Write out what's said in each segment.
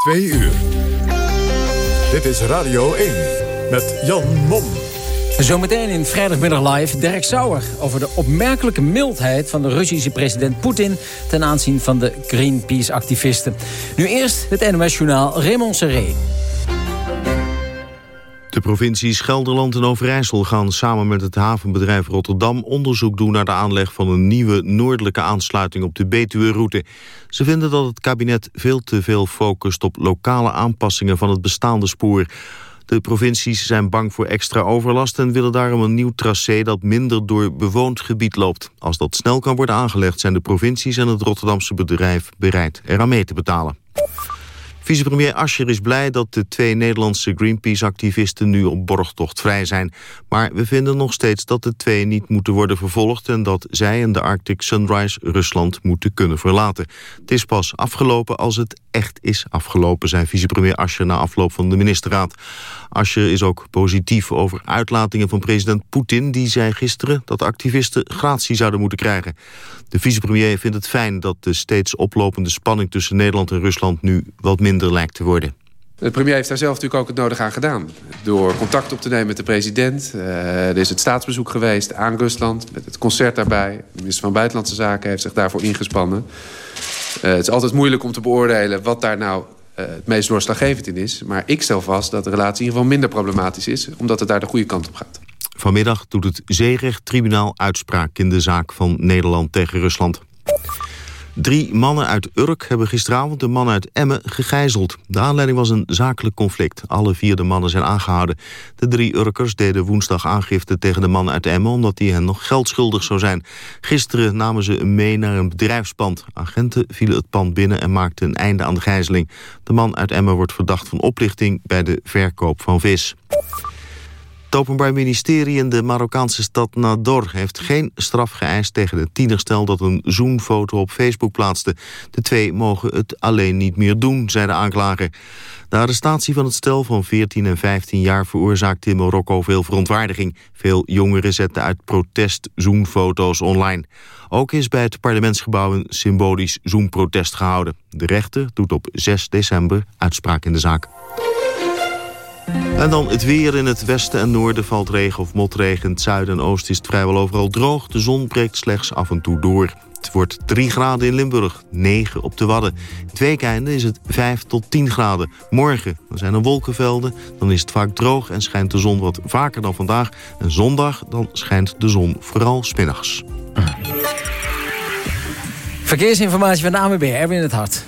Twee uur. Dit is Radio 1 met Jan Mom. Zometeen in vrijdagmiddag live Dirk Sauer... over de opmerkelijke mildheid van de Russische president Poetin... ten aanzien van de Greenpeace-activisten. Nu eerst het NOS-journaal Raymond Serré. De provincies Gelderland en Overijssel gaan samen met het havenbedrijf Rotterdam onderzoek doen naar de aanleg van een nieuwe noordelijke aansluiting op de Betuwe-route. Ze vinden dat het kabinet veel te veel focust op lokale aanpassingen van het bestaande spoor. De provincies zijn bang voor extra overlast en willen daarom een nieuw tracé dat minder door bewoond gebied loopt. Als dat snel kan worden aangelegd zijn de provincies en het Rotterdamse bedrijf bereid eraan mee te betalen. Vicepremier Ascher is blij dat de twee Nederlandse Greenpeace-activisten nu op borgtocht vrij zijn. Maar we vinden nog steeds dat de twee niet moeten worden vervolgd... en dat zij en de Arctic Sunrise Rusland moeten kunnen verlaten. Het is pas afgelopen als het echt is afgelopen... zei vicepremier Ascher na afloop van de ministerraad. Ascher is ook positief over uitlatingen van president Poetin... die zei gisteren dat activisten gratie zouden moeten krijgen. De vicepremier vindt het fijn dat de steeds oplopende spanning... tussen Nederland en Rusland nu wat minder lijkt te worden. De premier heeft daar zelf natuurlijk ook het nodig aan gedaan. Door contact op te nemen met de president. Uh, er is het staatsbezoek geweest aan Rusland. Met het concert daarbij. De minister van Buitenlandse Zaken heeft zich daarvoor ingespannen. Uh, het is altijd moeilijk om te beoordelen wat daar nou het meest doorslaggevend in is. Maar ik stel vast dat de relatie in ieder geval minder problematisch is. Omdat het daar de goede kant op gaat. Vanmiddag doet het Zeerechttribunaal uitspraak in de zaak van Nederland tegen Rusland. Drie mannen uit Urk hebben gisteravond een man uit Emmen gegijzeld. De aanleiding was een zakelijk conflict. Alle vier de mannen zijn aangehouden. De drie Urkers deden woensdag aangifte tegen de man uit Emmen... omdat hij hen nog geld schuldig zou zijn. Gisteren namen ze mee naar een bedrijfspand. Agenten vielen het pand binnen en maakten een einde aan de gijzeling. De man uit Emmen wordt verdacht van oplichting bij de verkoop van vis. Het Openbaar Ministerie in de Marokkaanse stad Nador... heeft geen straf geëist tegen het tienerstel dat een zoenfoto op Facebook plaatste. De twee mogen het alleen niet meer doen, zei de aanklager. De arrestatie van het stel van 14 en 15 jaar veroorzaakte in Marokko veel verontwaardiging. Veel jongeren zetten uit protest zoenfoto's online. Ook is bij het parlementsgebouw een symbolisch zoenprotest gehouden. De rechter doet op 6 december uitspraak in de zaak. En dan het weer in het westen en noorden valt regen of motregen. In het zuiden en oosten is het vrijwel overal droog. De zon breekt slechts af en toe door. Het wordt 3 graden in Limburg, 9 op de Wadden. Het weekeinde is het 5 tot 10 graden. Morgen dan zijn er wolkenvelden, dan is het vaak droog... en schijnt de zon wat vaker dan vandaag. En zondag dan schijnt de zon vooral smiddags. Verkeersinformatie van de AMB, Erwin het Hart.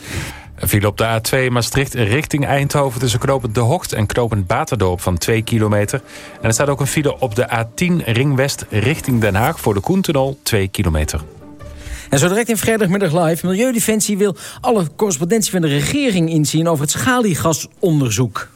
Een file op de A2 Maastricht richting Eindhoven... tussen knooppunt De Hocht en knooppunt Baterdorp van 2 kilometer. En er staat ook een file op de A10 Ring West richting Den Haag... voor de Koentunnel 2 kilometer. En zo direct in vrijdagmiddag live. Milieudefensie wil alle correspondentie van de regering inzien... over het schaliegasonderzoek.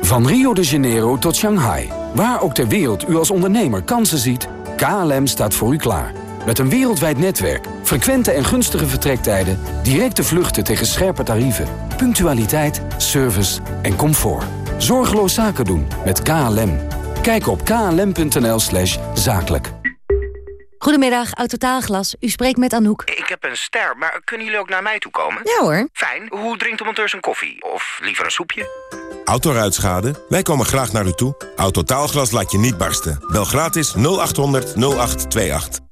Van Rio de Janeiro tot Shanghai. Waar ook ter wereld u als ondernemer kansen ziet... KLM staat voor u klaar. Met een wereldwijd netwerk, frequente en gunstige vertrektijden... directe vluchten tegen scherpe tarieven, punctualiteit, service en comfort. Zorgeloos zaken doen met KLM. Kijk op klm.nl slash zakelijk. Goedemiddag, Autotaalglas. U spreekt met Anouk. Ik heb een ster, maar kunnen jullie ook naar mij toe komen? Ja hoor. Fijn. Hoe drinkt de monteur zijn koffie? Of liever een soepje? Autoruitschade? Wij komen graag naar u toe. Autotaalglas laat je niet barsten. Bel gratis 0800 0828.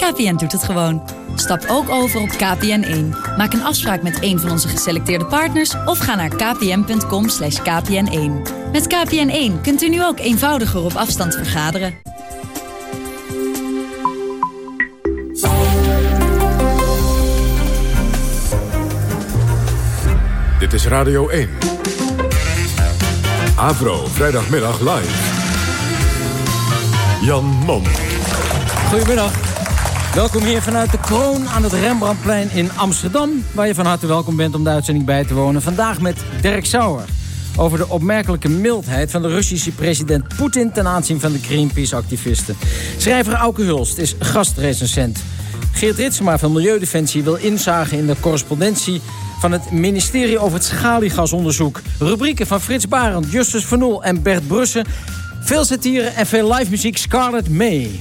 KPN doet het gewoon. Stap ook over op KPN1. Maak een afspraak met een van onze geselecteerde partners... of ga naar kpn.com kpn1. Met KPN1 kunt u nu ook eenvoudiger op afstand vergaderen. Dit is Radio 1. Avro, vrijdagmiddag live. Jan Mom. Goedemiddag. Welkom hier vanuit de Kroon aan het Rembrandtplein in Amsterdam... waar je van harte welkom bent om de uitzending bij te wonen. Vandaag met Dirk Sauer over de opmerkelijke mildheid van de Russische president Poetin ten aanzien van de Greenpeace-activisten. Schrijver Auke Hulst is gastrecensent. Geert Ritsema van Milieudefensie wil inzagen in de correspondentie van het ministerie over het schaliegasonderzoek. Rubrieken van Frits Barend, Justus Van Oel en Bert Brussen. Veel satire en veel live muziek. Scarlett May.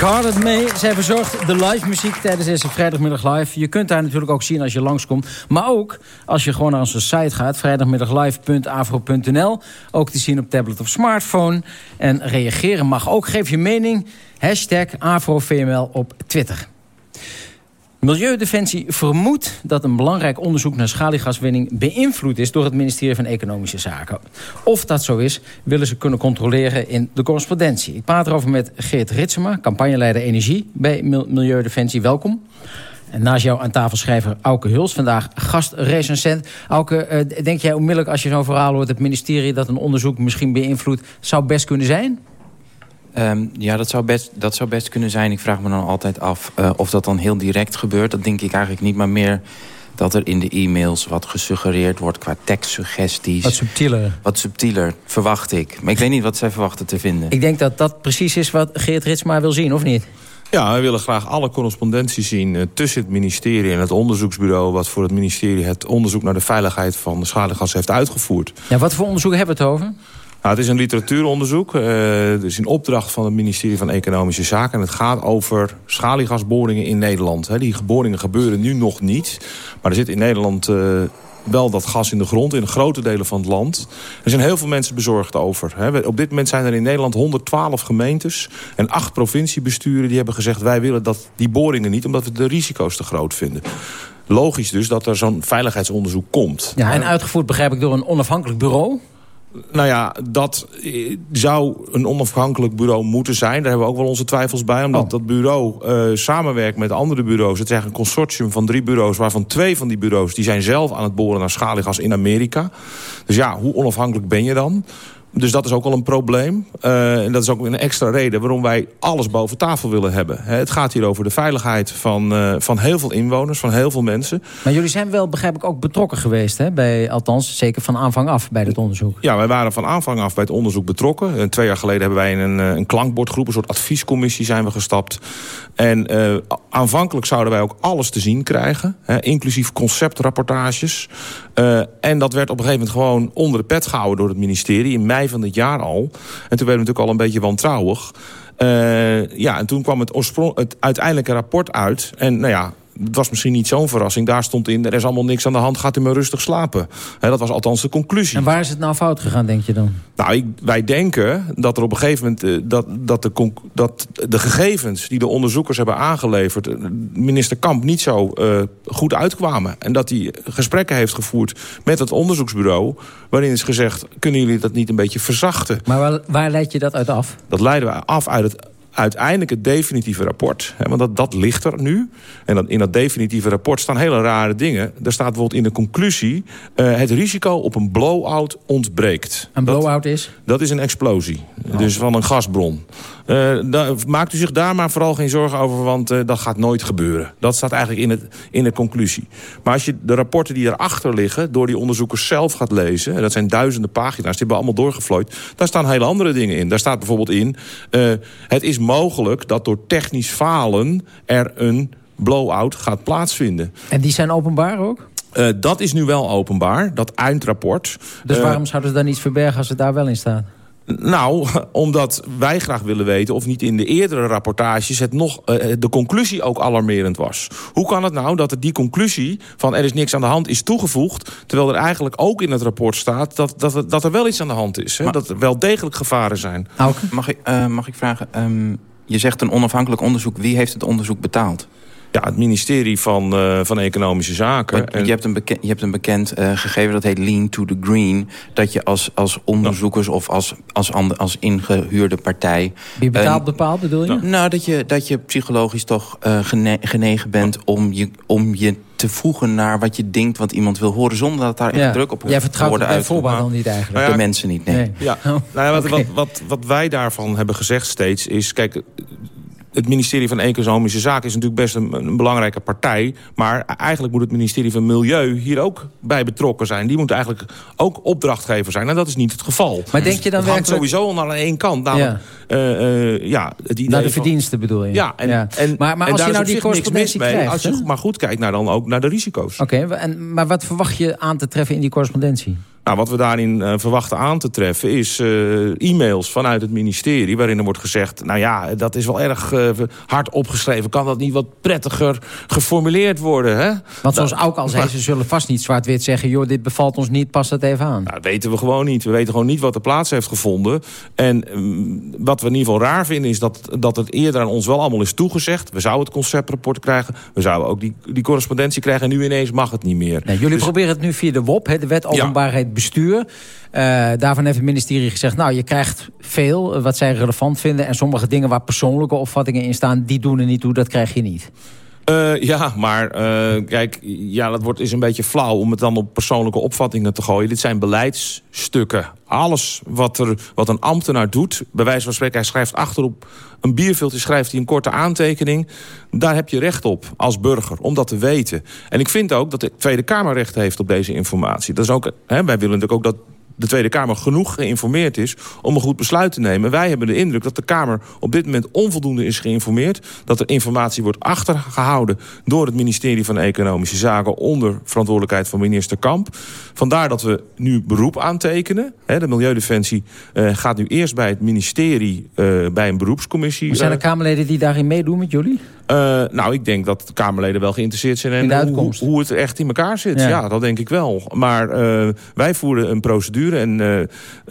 Scarlett mee. Zij verzorgt de live muziek tijdens deze vrijdagmiddag live. Je kunt daar natuurlijk ook zien als je langskomt. Maar ook als je gewoon naar onze site gaat. vrijdagmiddaglive.afro.nl Ook te zien op tablet of smartphone. En reageren mag ook. Geef je mening. Hashtag AfroVML op Twitter. Milieudefensie vermoedt dat een belangrijk onderzoek naar schaliegaswinning beïnvloed is door het ministerie van Economische Zaken. Of dat zo is, willen ze kunnen controleren in de correspondentie. Ik praat erover met Geert Ritsema, campagneleider Energie bij Milieudefensie. Welkom. En naast jou aan tafel schrijver Auke Huls, vandaag gastrecensent. Auke, eh, denk jij onmiddellijk als je zo'n verhaal hoort... het ministerie dat een onderzoek misschien beïnvloedt... zou best kunnen zijn? Ehm, ja, dat zou, best, dat zou best kunnen zijn. Ik vraag me dan altijd af uh, of dat dan heel direct gebeurt. Dat denk ik eigenlijk niet, maar meer dat er in de e-mails wat gesuggereerd wordt qua tekstsuggesties. Wat subtieler. Wat subtieler, verwacht ik. Maar ik weet niet wat zij verwachten te vinden. Ik denk dat dat precies is wat Geert Ritsma wil zien, of niet? Ja, wij willen graag alle correspondentie zien uh, tussen het ministerie en het onderzoeksbureau... wat voor het ministerie het onderzoek naar de veiligheid van de schaliegas heeft uitgevoerd. Ja, wat voor onderzoek hebben we het over? Nou, het is een literatuuronderzoek. Uh, dus in opdracht van het ministerie van Economische Zaken. En het gaat over schaliegasboringen in Nederland. Die boringen gebeuren nu nog niet. Maar er zit in Nederland uh, wel dat gas in de grond. In grote delen van het land. Er zijn heel veel mensen bezorgd over. Op dit moment zijn er in Nederland 112 gemeentes. En acht provinciebesturen die hebben gezegd... wij willen dat, die boringen niet, omdat we de risico's te groot vinden logisch dus dat er zo'n veiligheidsonderzoek komt. Ja, en uitgevoerd begrijp ik door een onafhankelijk bureau? Nou ja, dat eh, zou een onafhankelijk bureau moeten zijn. Daar hebben we ook wel onze twijfels bij. Omdat oh. dat bureau uh, samenwerkt met andere bureaus. Het is eigenlijk een consortium van drie bureaus... waarvan twee van die bureaus die zijn zelf aan het boren naar schaliegas in Amerika. Dus ja, hoe onafhankelijk ben je dan? Dus dat is ook al een probleem. Uh, en dat is ook een extra reden waarom wij alles boven tafel willen hebben. Het gaat hier over de veiligheid van, uh, van heel veel inwoners, van heel veel mensen. Maar jullie zijn wel, begrijp ik, ook betrokken geweest, hè? Bij, althans zeker van aanvang af bij dit onderzoek. Ja, wij waren van aanvang af bij het onderzoek betrokken. En twee jaar geleden hebben wij in een, een klankbordgroep, een soort adviescommissie zijn we gestapt. En aanvankelijk zouden wij ook alles te zien krijgen, hè, inclusief conceptrapportages. en dat werd op een gegeven moment gewoon onder de pet gehouden door het ministerie in mei van dit jaar al. En toen werden we natuurlijk al een beetje wantrouwig. Uh, ja, en toen kwam het, het uiteindelijke rapport uit. En nou ja, het was misschien niet zo'n verrassing. Daar stond in, er is allemaal niks aan de hand, gaat u maar rustig slapen. dat was althans de conclusie. En waar is het nou fout gegaan, denk je dan? Nou, ik, wij denken dat er op een gegeven moment... Uh, dat, dat, de, dat de gegevens die de onderzoekers hebben aangeleverd... Uh, minister Kamp niet zo uh, goed uitkwamen. En dat hij gesprekken heeft gevoerd met het onderzoeksbureau... waarin is gezegd, kunnen jullie dat niet een beetje verzachten? Maar waar, waar leid je dat uit af? Dat leiden we af uit het uiteindelijk het definitieve rapport. Hè, want dat, dat ligt er nu. En dat, in dat definitieve rapport staan hele rare dingen. Daar staat bijvoorbeeld in de conclusie... Uh, het risico op een blow-out ontbreekt. Een blow-out is? Dat is een explosie. Oh. Dus van een gasbron. Uh, maakt u zich daar maar vooral geen zorgen over, want uh, dat gaat nooit gebeuren. Dat staat eigenlijk in, het, in de conclusie. Maar als je de rapporten die erachter liggen, door die onderzoekers zelf gaat lezen... en dat zijn duizenden pagina's, die hebben allemaal doorgevlooid... daar staan hele andere dingen in. Daar staat bijvoorbeeld in... Uh, het is mogelijk dat door technisch falen er een blow-out gaat plaatsvinden. En die zijn openbaar ook? Uh, dat is nu wel openbaar, dat eindrapport. Dus waarom zouden ze dan iets verbergen als het daar wel in staat? Nou, omdat wij graag willen weten of niet in de eerdere rapportages... Het nog, uh, de conclusie ook alarmerend was. Hoe kan het nou dat er die conclusie van er is niks aan de hand is toegevoegd... terwijl er eigenlijk ook in het rapport staat dat, dat, dat er wel iets aan de hand is. Hè? Maar, dat er wel degelijk gevaren zijn. Mag ik, uh, mag ik vragen, um, je zegt een onafhankelijk onderzoek. Wie heeft het onderzoek betaald? Ja, het ministerie van, uh, van Economische Zaken. En... Je, hebt een bekend, je hebt een bekend uh, gegeven, dat heet Lean to the Green. Dat je als, als onderzoekers of als, als, als ingehuurde partij... Wie betaalt bepaald, bedoel je? Nou, dat je, dat je psychologisch toch uh, gene, genegen bent om je, om je te voegen naar wat je denkt wat iemand wil horen... zonder dat daar echt druk op Jij vertrouwt het bij voorbaat dan niet eigenlijk? Nou ja, de mensen niet, nee. nee. Ja. Oh, nou ja, wat, okay. wat, wat, wat wij daarvan hebben gezegd steeds is... kijk, het ministerie van Economische Zaken is natuurlijk best een, een, belangrijke partij. Maar eigenlijk moet het ministerie van Milieu hier ook bij betrokken zijn. Die moet eigenlijk ook opdrachtgever zijn. En dat is niet het geval. Maar denk je dan het werkelijk... sowieso al naar één kant. Namelijk, ja. Uh, uh, ja, het idee naar de verdiensten van... bedoel je? Ja, en, ja. en, maar, maar en als je nou die correspondentie mee, krijgt... Als je maar goed kijkt naar dan ook naar de risico's. Oké, okay, maar wat verwacht je aan te treffen in die correspondentie? Nou, wat we daarin uh, verwachten aan te treffen is uh, e-mails vanuit het ministerie... waarin er wordt gezegd, nou ja, dat is wel erg uh, hard opgeschreven. Kan dat niet wat prettiger geformuleerd worden? Hè? Want zoals ook al zei, ze zullen vast niet zwart-wit zeggen... joh, dit bevalt ons niet, pas dat even aan. Nou, dat weten we gewoon niet. We weten gewoon niet wat er plaats heeft gevonden. En um, wat we in ieder geval raar vinden... is dat, dat het eerder aan ons wel allemaal is toegezegd. We zouden het conceptrapport krijgen. We zouden ook die, die correspondentie krijgen. En nu ineens mag het niet meer. Nee, jullie dus... proberen het nu via de WOP, hè, de Wet Openbaarheid... Ja bestuur. Uh, daarvan heeft het ministerie gezegd... nou, je krijgt veel wat zij relevant vinden... en sommige dingen waar persoonlijke opvattingen in staan... die doen er niet toe, dat krijg je niet. Uh, ja, maar uh, kijk, ja, dat wordt, is een beetje flauw om het dan op persoonlijke opvattingen te gooien. Dit zijn beleidsstukken. Alles wat, er, wat een ambtenaar doet, bij wijze van spreken, hij schrijft achterop een bierviltje, schrijft hij een korte aantekening. Daar heb je recht op als burger, om dat te weten. En ik vind ook dat de Tweede Kamer recht heeft op deze informatie. Dat is ook, hè, wij willen natuurlijk ook dat de Tweede Kamer genoeg geïnformeerd is om een goed besluit te nemen. Wij hebben de indruk dat de Kamer op dit moment onvoldoende is geïnformeerd. Dat er informatie wordt achtergehouden door het ministerie van Economische Zaken onder verantwoordelijkheid van minister Kamp. Vandaar dat we nu beroep aantekenen. De Milieudefensie uh, gaat nu eerst bij het ministerie uh, bij een beroepscommissie. Maar zijn er Kamerleden die daarin meedoen met jullie? Uh, nou, ik denk dat de Kamerleden wel geïnteresseerd zijn in, in hoe, hoe, het echt in elkaar zit. Ja, ja dat denk ik wel. Maar uh, wij voeren een procedure en uh,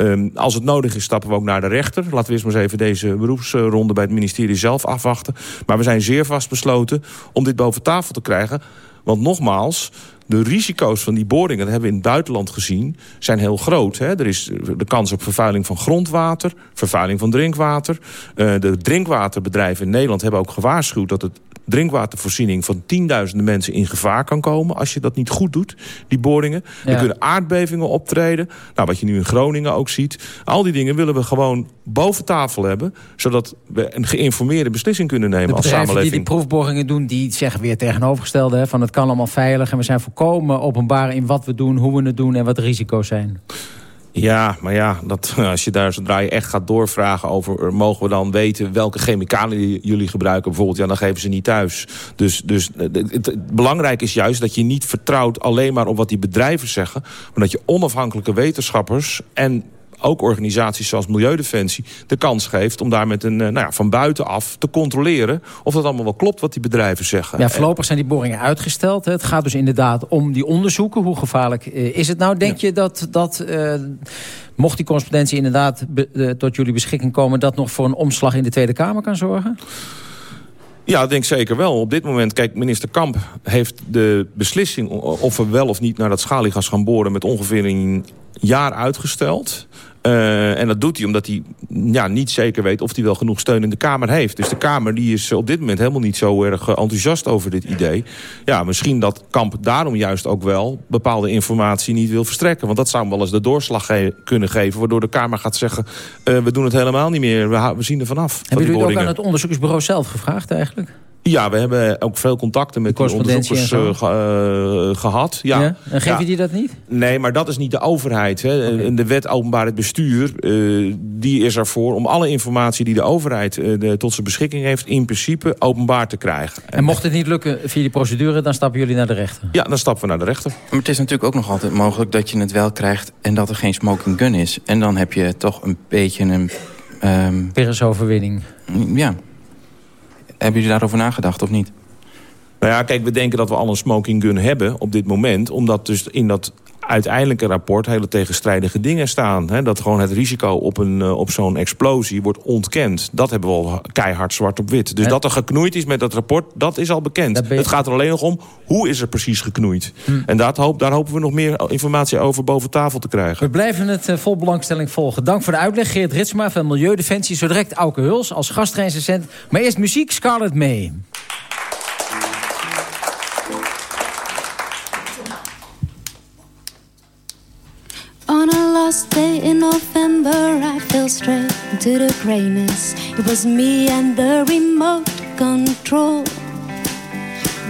um, als het nodig is stappen we ook naar de rechter. Laten we eerst maar eens even deze beroepsronde bij het ministerie zelf afwachten. Maar we zijn zeer vastbesloten om dit boven tafel te krijgen. Want nogmaals, de risico's van die boringen, dat hebben we in het buitenland gezien, zijn heel groot. Hè? Er is de kans op vervuiling van grondwater, vervuiling van drinkwater. Uh, de drinkwaterbedrijven in Nederland hebben ook gewaarschuwd dat het drinkwatervoorziening van tienduizenden mensen in gevaar kan komen... als je dat niet goed doet, die boringen. Ja. Er kunnen aardbevingen optreden. Nou, wat je nu in Groningen ook ziet. Al die dingen willen we gewoon boven tafel hebben... zodat we een geïnformeerde beslissing kunnen nemen als samenleving. die die proefboringen doen, die zeggen weer tegenovergestelde... Hè, van het kan allemaal veilig en we zijn volkomen openbaar in wat we doen... hoe we het doen en wat de risico's zijn. Ja, maar ja, dat, als je daar zodra je echt gaat doorvragen over... mogen we dan weten welke chemicaliën jullie gebruiken bijvoorbeeld... ja, dan geven ze niet thuis. Dus, dus het, het belangrijk is juist dat je niet vertrouwt alleen maar op wat die bedrijven zeggen... maar dat je onafhankelijke wetenschappers en ook organisaties zoals Milieudefensie de kans geeft... om daar met een, nou ja, van buitenaf te controleren... of dat allemaal wel klopt wat die bedrijven zeggen. Ja, voorlopig zijn die boringen uitgesteld. Het gaat dus inderdaad om die onderzoeken. Hoe gevaarlijk is het nou? Denk ja. je dat... dat uh, mocht die correspondentie inderdaad be, uh, tot jullie beschikking komen... dat nog voor een omslag in de Tweede Kamer kan zorgen? Ja, denk zeker wel. Op dit moment, kijk, minister Kamp heeft de beslissing... of we wel of niet naar dat schaliegas gaan boren... met ongeveer een jaar uitgesteld. Uh, en dat doet hij omdat hij ja, niet zeker weet of hij wel genoeg steun in de Kamer heeft. Dus de Kamer die is op dit moment helemaal niet zo erg enthousiast over dit idee. Ja, misschien dat Kamp daarom juist ook wel bepaalde informatie niet wil verstrekken. Want dat zou wel eens de doorslag ge kunnen geven. Waardoor de Kamer gaat zeggen, uh, we doen het helemaal niet meer. We, we zien er vanaf. Hebben jullie het ook aan het onderzoeksbureau zelf gevraagd eigenlijk? Ja, we hebben ook veel contacten met de onderzoekers uh, ge, uh, gehad. Ja. ja. En geef ja. je die dat niet? Nee, maar dat is niet de overheid. Hè. Okay. De wet openbaar bestuur, uh, die is ervoor om alle informatie die de overheid de, tot zijn beschikking heeft... in principe openbaar te krijgen. En mocht het niet lukken via die procedure, dan stappen jullie naar de rechter? Ja, dan stappen we naar de rechter. Maar het is natuurlijk ook nog altijd mogelijk dat je het wel krijgt... en dat er geen smoking gun is. En dan heb je toch een beetje een... Um... Ja, hebben jullie daarover nagedacht of niet? Nou ja, kijk, we denken dat we al een smoking gun hebben op dit moment. Omdat dus in dat uiteindelijke rapport hele tegenstrijdige dingen staan. Hè? Dat gewoon het risico op, een, uh, op zo'n explosie wordt ontkend. Dat hebben we al keihard zwart op wit. Dus dat er geknoeid is met dat rapport, dat is al bekend. Het gaat er alleen nog om, hoe is er precies geknoeid? Hm. En dat hoop, daar hopen we nog meer informatie over boven tafel te krijgen. We blijven het uh, vol belangstelling volgen. Dank voor de uitleg, Geert Ritsma van Milieudefensie. Zo direct Auke Huls als gastrecensent. Maar eerst muziek, Scarlett May. Last day in November, I fell straight into the grayness. It was me and the remote control.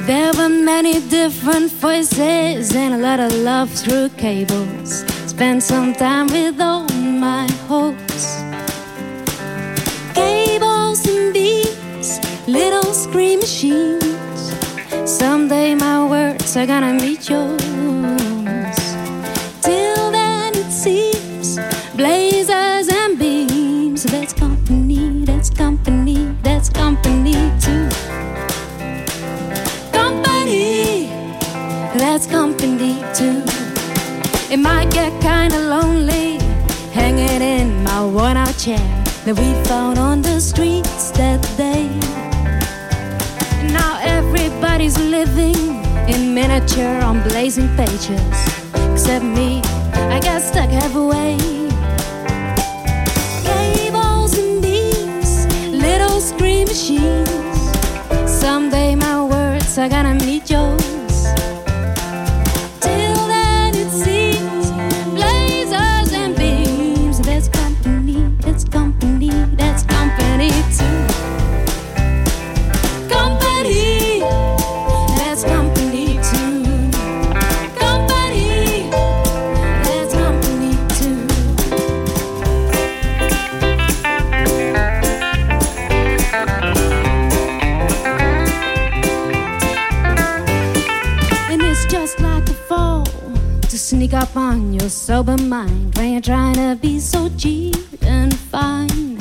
There were many different voices and a lot of love through cables. Spent some time with all my hopes. Cables and beats, little screen machines. Someday my words are gonna meet yours. It might get kinda lonely hanging in my worn out chair that we found on the streets that day. Now everybody's living in miniature on blazing pages, except me. I got stuck halfway. Cables and beams, little screen machines. Someday my words are gonna meet yours. Your sober mind when you're trying to be so cheap and fine.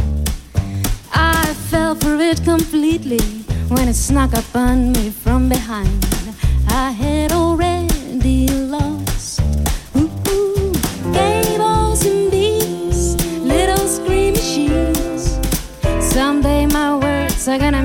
I fell for it completely when it snuck up on me from behind. I had already lost. Ooh. Cables and beams, little screen machines. Someday my words are gonna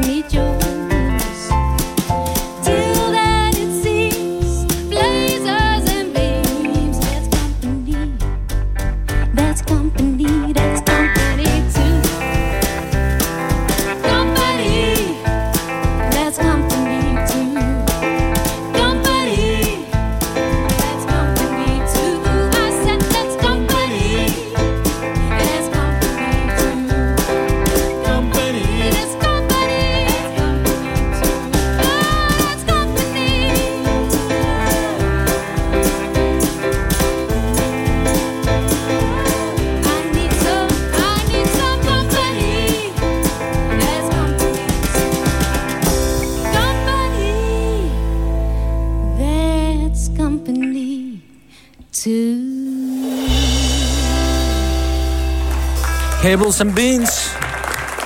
Cables and Beans.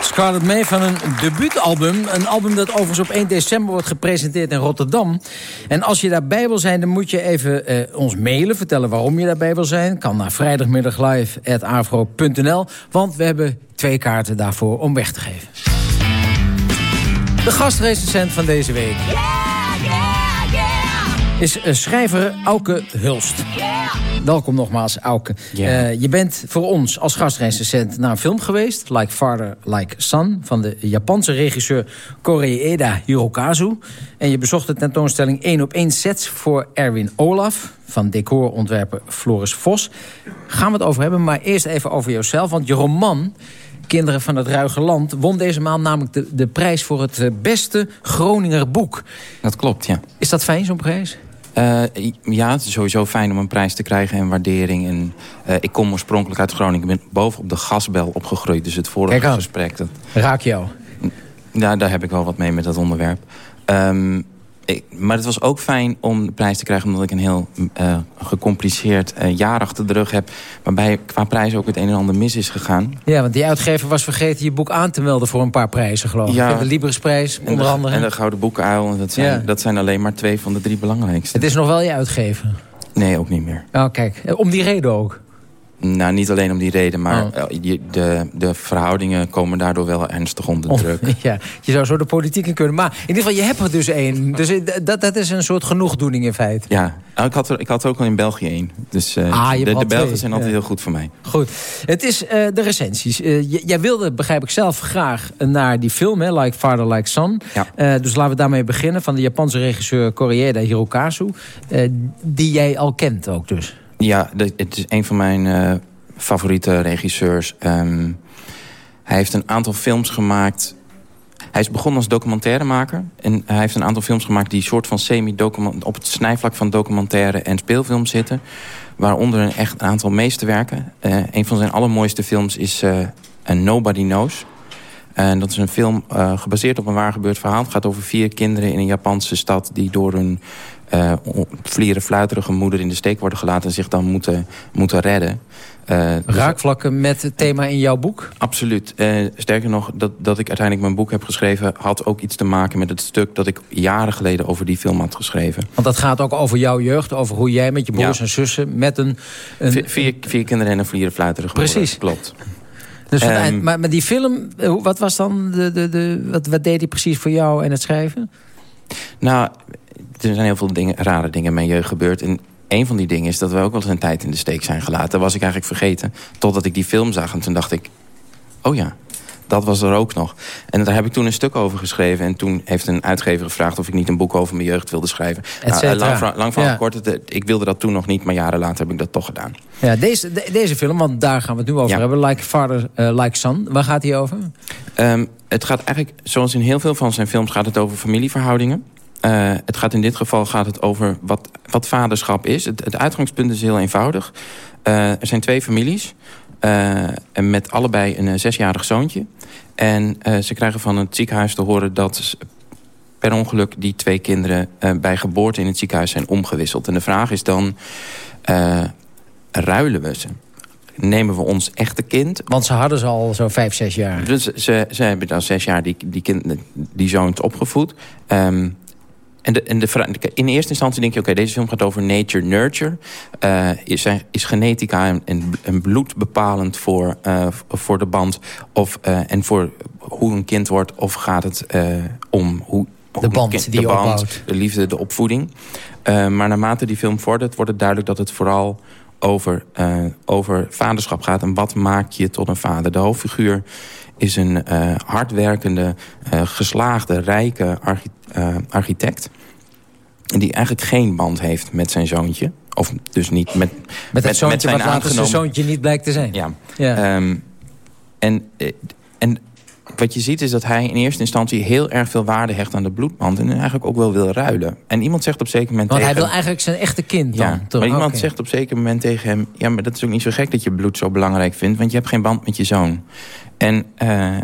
Scarlett May van een debuutalbum. Een album dat overigens op 1 december wordt gepresenteerd in Rotterdam. En als je daarbij wil zijn, dan moet je even eh, ons mailen. Vertellen waarom je daarbij wil zijn. Kan naar vrijdagmiddaglive.afro.nl. Want we hebben twee kaarten daarvoor om weg te geven. De gastrecensent van deze week is eh, schrijver Auke Hulst. Welkom nogmaals, Auke. Eh, je bent voor ons als gastrecensent naar een film geweest... Like Father, Like Son... van de Japanse regisseur Koreeda Hirokazu. En je bezocht de tentoonstelling 1 op 1 sets voor Erwin Olaf... van decorontwerper Floris Vos. Gaan we het over hebben, maar eerst even over jezelf. Want je roman... Kinderen van het Ruige Land won deze maand namelijk de, de prijs voor het eh, beste Groninger boek. Dat klopt, ja. Is dat fijn, zo'n prijs? Uh, ja, het is sowieso fijn om een prijs te krijgen en waardering. En, uh, ik kom oorspronkelijk uit Groningen. Ik ben boven op de gasbel opgegroeid. Dus het vorige gesprek... Dat, Raak jou? Ja, daar heb ik wel wat mee met dat onderwerp. Um, ik, maar het was ook fijn om de prijs te krijgen... omdat ik een heel uh, gecompliceerd uh, jaar achter de rug heb... waarbij qua prijs ook het een en ander mis is gegaan. Ja, want die uitgever was vergeten je boek aan te melden... voor een paar prijzen, geloof ik. Ja, de Librisprijs, onder andere. En de Gouden Boekenuil. Dat zijn, ja. dat zijn alleen maar twee van de drie belangrijkste. Het is nog wel je uitgever. Nee, ook niet meer. Oh, kijk. Om die reden ook? Nou, niet alleen om die reden, maar Oh. eh, de, de verhoudingen komen daardoor wel ernstig onder Of- druk. ja, je zou zo de politiek in kunnen. Maar in ieder geval, je hebt er dus één. Dus eh, dat, dat is een soort genoegdoening in feite. Ja, nou, ik had, er, ik had er ook al in België één. Dus Ah, je hebt de, de Belgen twee, zijn altijd ja. heel goed voor mij. Goed. Het is de recensies. Jij wilde, begrijp ik zelf, graag naar die film, hè, Like Father, Like Son. Eh, dus laten we daarmee beginnen. Van de Japanse regisseur Koreeda Hirokazu. die jij al kent ook dus. Ja, het is een van mijn eh, favoriete regisseurs. Ehm, hij heeft een aantal films gemaakt. Hij is begonnen als documentairemaker. En hij heeft een aantal films gemaakt die soort van semi-document... op het snijvlak van documentaire en speelfilm zitten. Waaronder een echt aantal meesterwerken. Eh een van zijn allermooiste films is A Nobody Knows. En dat is een film gebaseerd op een waar gebeurd verhaal. Het gaat over vier kinderen in een Japanse stad... die door hun eh vlieren fluiterige moeder in de steek worden gelaten... en zich dan moeten, moeten redden. Dus- Raakvlakken met het thema in jouw boek? Absoluut. Eh, sterker nog, dat, dat ik uiteindelijk mijn boek heb geschreven... had ook iets te maken met het stuk dat ik jaren geleden over die film had geschreven. Want dat gaat ook over jouw jeugd. Over hoe jij met je broers Ja. en zussen met een... een Vier, vier, vier kinderen en een vlieren fluiterige moeder. Precies. Klopt. dus Ehm, eind- maar met die film, wat was dan de, de, de, wat, wat deed hij precies voor jou in het schrijven? Nou, er zijn heel veel dingen, rare dingen in mijn jeugd gebeurd. En een van die dingen is dat we ook wel eens een tijd in de steek zijn gelaten. Dat was ik eigenlijk vergeten. Totdat ik die film zag. En toen dacht ik, oh ja, dat was er ook nog. En daar heb ik toen een stuk over geschreven. En toen heeft een uitgever gevraagd of ik niet een boek over mijn jeugd wilde schrijven. Nou, lang, verhaal- lang Ja. kort, ik wilde dat toen nog niet. Maar jaren later heb ik dat toch gedaan. Ja, deze, de- deze film, want daar gaan we het nu over Ja. hebben. Like Father, eh, Like Son. Waar gaat hij over? Ehm, het gaat eigenlijk, zoals in heel veel van zijn films, gaat het over familieverhoudingen. Eh, het gaat in dit geval gaat het over wat, wat vaderschap is. Het, het uitgangspunt is heel eenvoudig. Eh, er zijn twee families. eh, en met allebei een zesjarig zoontje. En ze krijgen van het ziekenhuis te horen dat per ongeluk die twee kinderen bij geboorte in het ziekenhuis zijn omgewisseld. En de vraag is dan, ruilen we ze? Nemen we ons echte kind Want ze hadden ze al zo vijf, zes jaar. dus ze, ze hebben dan zes jaar die, die, kind, die zoon opgevoed. Ehm, en de, en de, in eerste instantie denk je, oké, deze film gaat over nature-nurture. Eh, is, is genetica en, bloed bepalend voor, eh, voor de band? Of, eh, en voor hoe een kind wordt? Of gaat het om hoe, hoe een band kind- die de band, de liefde, de opvoeding. Maar naarmate die film vordert, wordt het duidelijk dat het vooral over, over vaderschap gaat. En wat maakt je tot een vader? De hoofdfiguur is een eh, hardwerkende, eh, geslaagde, rijke archi- eh, architect. Die eigenlijk geen band heeft met zijn zoontje. Of dus niet met, Met het zoontje zijn wat zijn aangenomen- zoontje niet blijkt te zijn. Ja. Ja. Ehm, en, en wat je ziet is dat hij in eerste instantie heel erg veel waarde hecht aan de bloedband. En eigenlijk ook wel wil ruilen. En iemand zegt op zeker moment Want hij wil eigenlijk zijn echte kind dan. ja, toch? maar iemand zegt op zeker moment tegen hem... ja, maar dat is ook niet zo gek dat je bloed zo belangrijk vindt... want je hebt geen band met je zoon. En eh,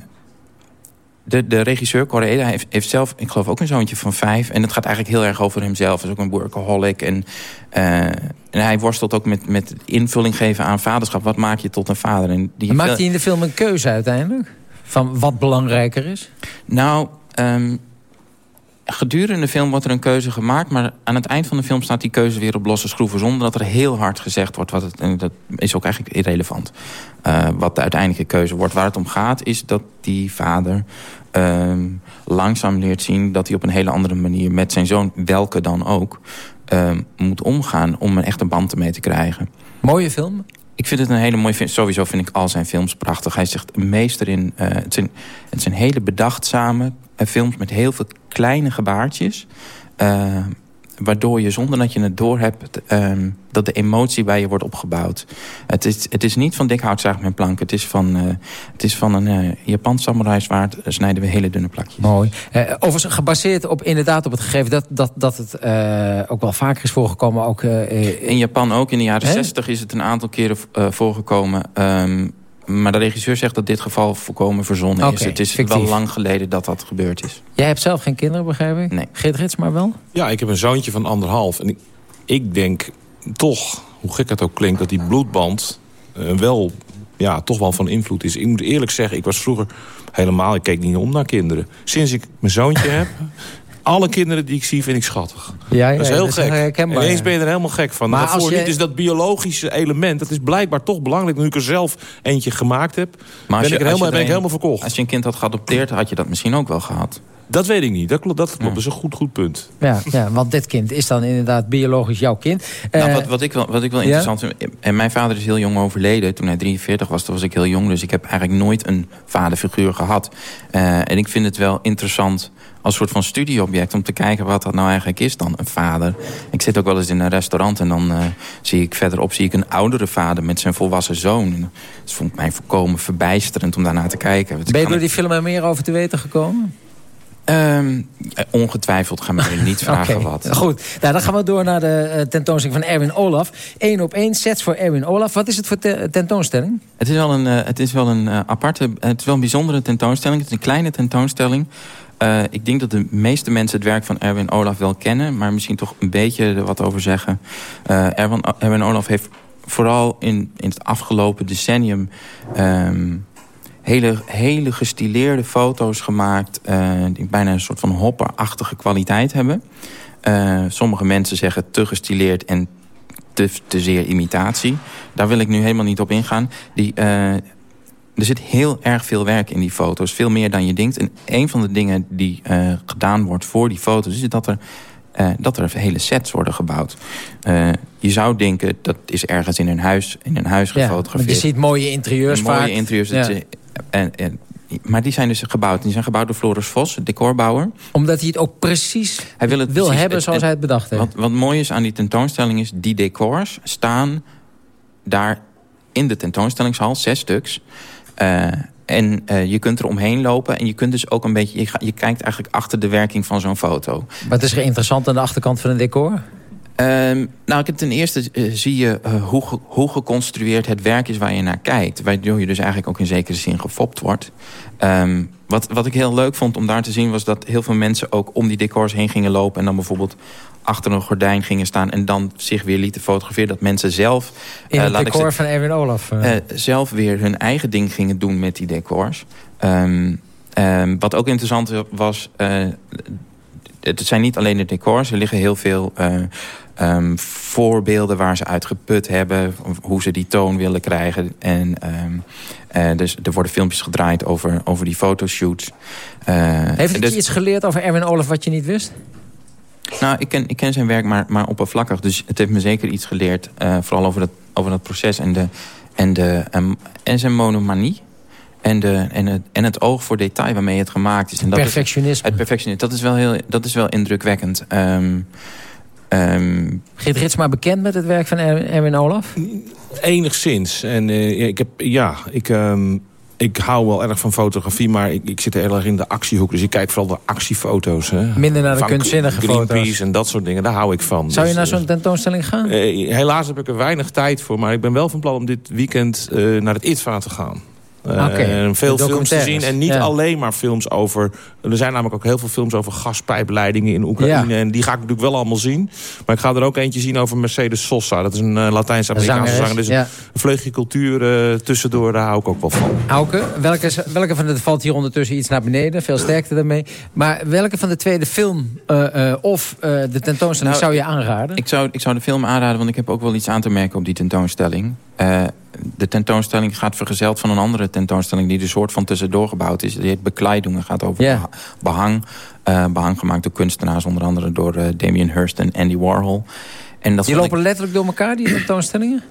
de, de regisseur, Correa, heeft, heeft zelf, ik geloof ook een zoontje van vijf... en het gaat eigenlijk heel erg over hemzelf. Hij is ook een workaholic. En, eh, en hij worstelt ook met, met invulling geven aan vaderschap. Wat maak je tot een vader? En die Maakt hij in de film een keuze uiteindelijk? Van wat belangrijker is? Nou, ehm, gedurende de film wordt er een keuze gemaakt... maar aan het eind van de film staat die keuze weer op losse schroeven... zonder dat er heel hard gezegd wordt. Wat het, en dat is ook eigenlijk irrelevant. Eh, wat de uiteindelijke keuze wordt. Waar het om gaat is dat die vader ehm, langzaam leert zien... dat hij op een hele andere manier met zijn zoon, welke dan ook... ehm, moet omgaan om een echte band ermee te krijgen. Mooie film? Ik vind het een hele mooie film. Sowieso vind ik al zijn films prachtig. Hij zegt een meester in... eh, het, zijn, het zijn hele bedachtzame eh, films met heel veel kleine gebaartjes. eh, waardoor je zonder dat je het doorhebt... ehm dat de emotie bij je wordt opgebouwd. Het is, het is niet van dik hout zaag met plank. Het is van, eh, het is van een eh Japans samurai zwaard eh, snijden we hele dunne plakjes. Mooi. Eh, overigens gebaseerd op inderdaad op het gegeven dat, dat, dat het ook wel vaker is voorgekomen. Ook, In Japan ook. In de jaren Hè? 60 is het een aantal keren voorgekomen. Ehm, maar de regisseur zegt dat dit geval volkomen verzonnen is. Het is fictief. wel lang geleden dat dat gebeurd is. Jij hebt zelf geen kinderen, begrijp ik? Nee. Geert Rits maar wel? Ja, ik heb een zoontje van anderhalf. En ik, ik denk toch, hoe gek het ook klinkt... dat die bloedband eh, wel, ja, toch wel van invloed is. Ik moet eerlijk zeggen, ik was vroeger helemaal... ik keek niet om naar kinderen. Sinds ik mijn zoontje heb... alle kinderen die ik zie vind ik schattig. Ja, ja, dat is heel dat gek. herkenbaar, ben je er helemaal gek van. Maar als voor je- niet is dat biologische element... dat is blijkbaar toch belangrijk. Nu ik er zelf eentje gemaakt heb... Maar ben, ik, er helemaal, ben ik helemaal verkocht. Als je een kind had geadopteerd, had je dat misschien ook wel gehad. Dat weet ik niet. Dat klopt. Dat, klopt. dat is een goed, goed punt. Ja, ja, want dit kind is dan inderdaad biologisch jouw kind. Nou, Eh, wat, wat ik wel, wat ik wel ja? interessant vind... En mijn vader is heel jong overleden. Toen hij 43 was, toen was ik heel jong. Dus ik heb eigenlijk nooit een vaderfiguur gehad. Eh, en ik vind het wel interessant als soort van studieobject... om te kijken wat dat nou eigenlijk is dan, een vader. Ik zit ook wel eens in een restaurant... en dan eh, zie ik verderop zie ik een oudere vader met zijn volwassen zoon. Dat vond mij volkomen verbijsterend om daarnaar te kijken. Ben je door die film er meer over te weten gekomen? Ehm, eh, ongetwijfeld gaan we er niet vragen wat. Goed, nou, dan gaan we door naar de eh, tentoonstelling van Erwin Olaf. Eén op één sets voor Erwin Olaf. Wat is het voor te- tentoonstelling? Het is wel een, het is wel een aparte, het is wel een bijzondere tentoonstelling. Het is een kleine tentoonstelling. Eh, ik denk dat de meeste mensen het werk van Erwin Olaf wel kennen... maar misschien toch een beetje er wat over zeggen. Eh, Erwin, Olaf heeft vooral in, in het afgelopen decennium... ehm, hele, hele gestileerde foto's gemaakt... eh, die bijna een soort van hopperachtige kwaliteit hebben. Sommige mensen zeggen te gestileerd en te, te zeer imitatie. Daar wil ik nu helemaal niet op ingaan. Die, er zit heel erg veel werk in die foto's. Veel meer dan je denkt. En een van de dingen die eh, gedaan wordt voor die foto's... is dat er, eh, dat er hele sets worden gebouwd. Eh, je zou denken, dat is ergens in een huis, in een huis Ja, gefotografeerd. je ziet mooie interieurs mooie vaak. interieurs. Ja. en, en, maar die zijn dus gebouwd. Die zijn gebouwd door Floris Vos, de decorbouwer. Omdat hij het ook precies Hij wil, het wil precies- hebben zoals hij het bedacht heeft. Wat, wat mooi is aan die tentoonstelling is... die decors staan daar in de tentoonstellingshal, zes stuks. Eh, en eh, je kunt er omheen lopen en je kunt dus ook een beetje... Je, kijkt eigenlijk achter de werking van zo'n foto. Wat is er interessant aan de achterkant van een decor? Ehm, nou, ik heb ten eerste eh, zie je hoe, ge- hoe geconstrueerd het werk is waar je naar kijkt. Waardoor je dus eigenlijk ook in zekere zin gefopt wordt. Ehm, wat, wat ik heel leuk vond om daar te zien was dat heel veel mensen ook om die decors heen gingen lopen. En dan bijvoorbeeld achter een gordijn gingen staan en dan zich weer lieten fotograferen. Dat mensen zelf... In eh, het laat ik decor zeggen, van Erwin Olaf. eh. eh, zelf weer hun eigen ding gingen doen met die decors. Ehm, ehm, wat ook interessant was... het zijn niet alleen de decors. Er liggen heel veel eh, ehm, voorbeelden waar ze uit geput hebben. Hoe ze die toon willen krijgen. En, dus er worden filmpjes gedraaid over, over die fotoshoots. Eh, heeft het dus- je iets geleerd over Erwin Olaf wat je niet wist? Nou, ik ken, ik ken zijn werk maar, maar oppervlakkig. Dus het heeft me zeker iets geleerd. eh, vooral over dat, over dat proces en, de, en, de, ehm, en zijn monomanie. En, de, en, het, en het oog voor detail waarmee het gemaakt is. En dat Perfectionisme. Is, het perfectionisme. Dat is wel, heel, dat is wel indrukwekkend. Ehm ehm, Geert Ritsma bekend met het werk van Er- Erwin Olaf? Enigszins. En eh, ja, ik heb, ja, ik, ehm, ik hou wel erg van fotografie, maar ik, ik zit heel erg in de actiehoek. Dus ik kijk vooral de actiefoto's. Hè. Minder naar de Van kunstzinnige Greenpeace foto's. en dat soort dingen, daar hou ik van. Zou je Dus, naar eh, zo'n tentoonstelling gaan? eh, helaas heb ik er weinig tijd voor, maar ik ben wel van plan om dit weekend eh, naar het ITVA te gaan. Eh, veel films te zien en niet ja. alleen maar films over... Er zijn namelijk ook heel veel films over gaspijpleidingen in Oekraïne. Ja. En die ga ik natuurlijk wel allemaal zien. Maar ik ga er ook eentje zien over Mercedes Sosa. Dat is een eh, Latijns-Amerikaanse Zangeres, zanger. Dus ja. een vleugje cultuur eh, tussendoor, daar hou ik ook wel van. Auke, welke, welke van de valt hier ondertussen iets naar beneden? Veel sterkte daarmee. Maar welke van de twee de film eh, eh, of eh, de tentoonstelling Nou, zou je aanraden? Ik zou, ik zou de film aanraden, want ik heb ook wel iets aan te merken op die tentoonstelling. De tentoonstelling gaat vergezeld van een andere tentoonstelling... die er soort van tussendoor gebouwd is. Die heet Bekleiding. Het gaat over behang. Eh, behang gemaakt door kunstenaars, onder andere door eh, Damien Hirst en Andy Warhol. En dat Die ik- lopen letterlijk door elkaar, die tentoonstellingen?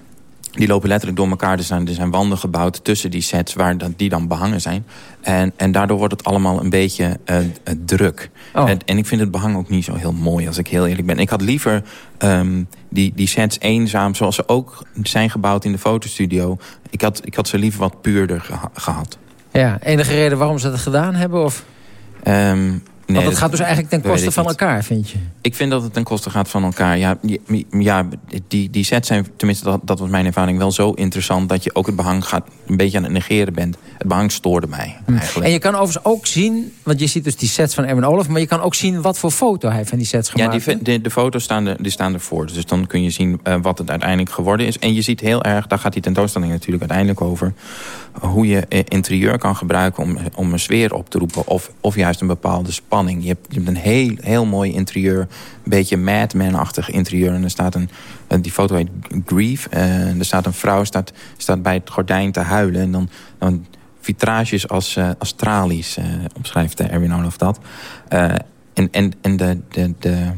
Die lopen letterlijk door elkaar. Er zijn, er zijn wanden gebouwd tussen die sets waar dat, die dan behangen zijn. En, en daardoor wordt het allemaal een beetje eh, eh, druk. Oh. En, en ik vind het behang ook niet zo heel mooi, als ik heel eerlijk ben. Ik had liever ehm, die, die sets eenzaam, zoals ze ook zijn gebouwd in de fotostudio. Ik had, ik had ze liever wat puurder geha- gehad. Ja, enige reden waarom ze dat gedaan hebben? Of? Ehm, nee, Want het dat- gaat dus eigenlijk ten koste van niet. elkaar, vind je? Ik vind dat het ten koste gaat van elkaar. Ja, die- ja die, die sets zijn, tenminste dat, dat was mijn ervaring, wel zo interessant... dat je ook het behang gaat, een beetje aan het negeren bent. Het behang stoorde mij eigenlijk. Hm. En je kan overigens ook zien, want je ziet dus die sets van Erwin Olaf... maar je kan ook zien wat voor foto hij van die sets Ja, gemaakt die, heeft. de, de foto's staan, er, die staan ervoor. Dus dan kun je zien eh, wat het uiteindelijk geworden is. En je ziet heel erg, daar gaat die tentoonstelling natuurlijk uiteindelijk over... hoe je eh, interieur kan gebruiken om, om een sfeer op te roepen... of, of juist een bepaalde Je hebt, een heel, heel mooi interieur. Een beetje Madman-achtig interieur. En er staat een, eh, die foto heet Grief. Uh, er staat een vrouw staat, staat bij het gordijn te huilen. En dan, dan vitrages als, uh, als tralies, omschrijft Erwin Olaf dat. en en, en de, de, de,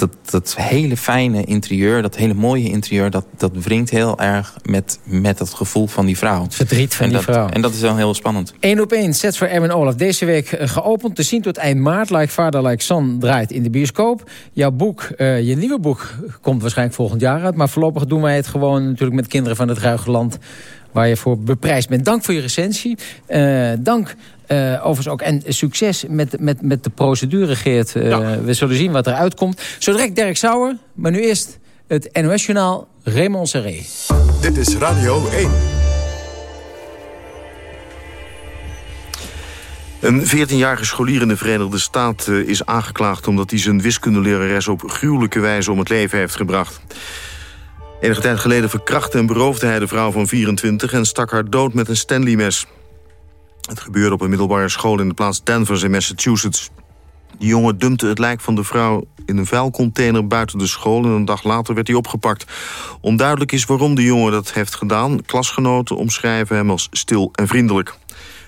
dat, dat hele fijne interieur, dat hele mooie interieur... dat, dat wringt heel erg met, met het gevoel van die vrouw. Het verdriet van en die vrouw. En dat is wel heel spannend. Eén op één, set voor Erwin Olaf. Deze week eh, geopend, te zien tot eind maart. Like Father, Like Son draait in de bioscoop. Jouw boek, uh, je nieuwe boek, komt waarschijnlijk volgend jaar uit. Maar voorlopig doen wij het gewoon natuurlijk met kinderen van het Ruige Land waar je voor beprijsd bent. Dank voor je recensie. Uh, dank uh, overigens ook. En succes met, met, met de procedure, Geert. Uh, ja. We zullen zien wat er uitkomt. Zo direct Dirk Sauer. Maar nu eerst het NOS-journaal Raymond Serré. Dit is Radio 1. Een 14-jarige scholier in de Verenigde Staten is aangeklaagd... omdat hij zijn wiskundelerares op gruwelijke wijze om het leven heeft gebracht. Enige tijd geleden verkrachtte en beroofde hij de vrouw van 24... en stak haar dood met een Stanley-mes. Het gebeurde op een middelbare school in de plaats Danvers in Massachusetts. De jongen dumpte het lijk van de vrouw in een vuilcontainer buiten de school... en een dag later werd hij opgepakt. Onduidelijk is waarom de jongen dat heeft gedaan. Klasgenoten omschrijven hem als stil en vriendelijk.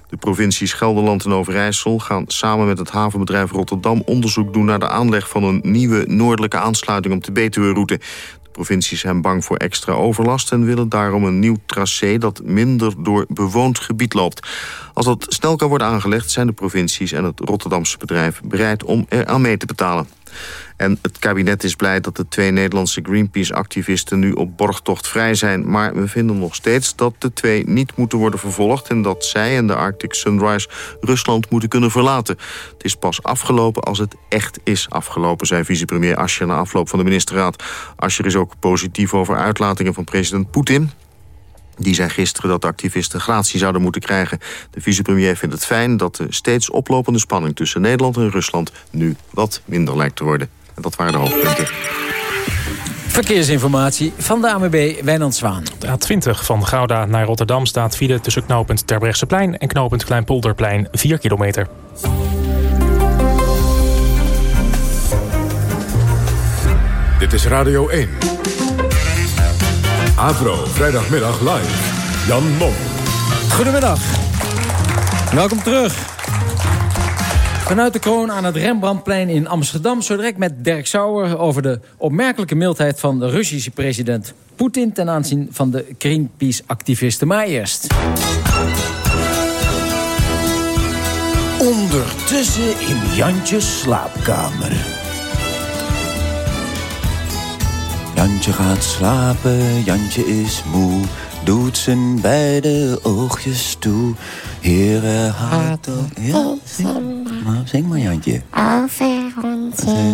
De provincies Gelderland en Overijssel gaan samen met het havenbedrijf Rotterdam... onderzoek doen naar de aanleg van een nieuwe noordelijke aansluiting op de Betuwe-route provincies zijn bang voor extra overlast... en willen daarom een nieuw tracé dat minder door bewoond gebied loopt. Als dat snel kan worden aangelegd... zijn de provincies en het Rotterdamse bedrijf bereid om er aan mee te betalen. En het kabinet is blij dat de twee Nederlandse Greenpeace-activisten... nu op borgtocht vrij zijn. Maar we vinden nog steeds dat de twee niet moeten worden vervolgd... en dat zij en de Arctic Sunrise Rusland moeten kunnen verlaten. Het is pas afgelopen als het echt is afgelopen... zei vicepremier Asscher na afloop van de ministerraad. Asscher is ook positief over uitlatingen van president Poetin... Die zei gisteren dat de activisten gratie zouden moeten krijgen. De vicepremier vindt het fijn dat de steeds oplopende spanning... tussen Nederland en Rusland nu wat minder lijkt te worden. Dat waren de hoofdpunten. Verkeersinformatie van de AMB Wijnand Zwaan. De A20 van Gouda naar Rotterdam staat file tussen knooppunt Terbrechtseplein... en knooppunt Kleinpolderplein 4 kilometer. Dit is Radio 1. Avro, vrijdagmiddag live. Jan Mom. Goedemiddag. Welkom terug. Vanuit de kroon aan het Rembrandtplein in Amsterdam... zo direct met Dirk Sauer over de opmerkelijke mildheid... van de Russische president Poetin... ten aanzien van de Greenpeace-activisten. Maar eerst... Ondertussen in Jantjes slaapkamer. Jantje gaat slapen, Jantje is moe. Doet zijn beide oogjes toe. Ja, zing, maar, zing maar, Jantje. Over onze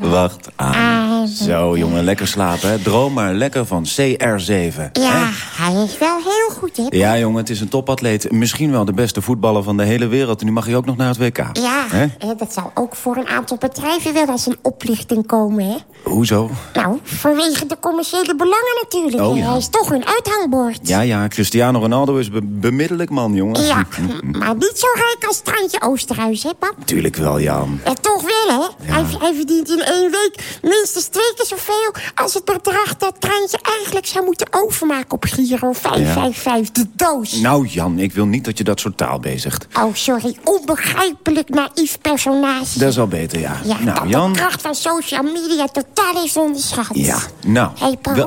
Wacht aan. Zo, jongen, lekker slapen, hè? Droom maar lekker van CR7. Ja, hij is wel heel goed, hè? Ja, jongen, het is een topatleet. Misschien wel de beste voetballer van de hele wereld. En nu mag hij ook nog naar het WK. Ja, hè? dat zou ook voor een aantal bedrijven wel als een oplichting komen, hè? Hoezo? Nou, vanwege de commerciële belangen natuurlijk. Oh, ja. Hij is toch een uithangbord. Ja, ja, Cristiano Ronaldo is be bemiddelijk man, jongen. Ja, maar niet zo rijk als Trantje Oosterhuis, hè, pap? Tuurlijk wel, Jan. Ja, toch wel, hè? Hij, hij, verdient in één week minstens twee keer zoveel... als het bedrag dat Trantje eigenlijk zou moeten overmaken op Giro 555, de doos. Nou, Jan, ik wil niet dat je dat soort taal bezigt. Oh, sorry. Onbegrijpelijk naïef personage. Dat is al beter, ja. Ja, nou, dat Jan... de kracht van social media totaal is onderschat. Ja, nou... Hé, hey.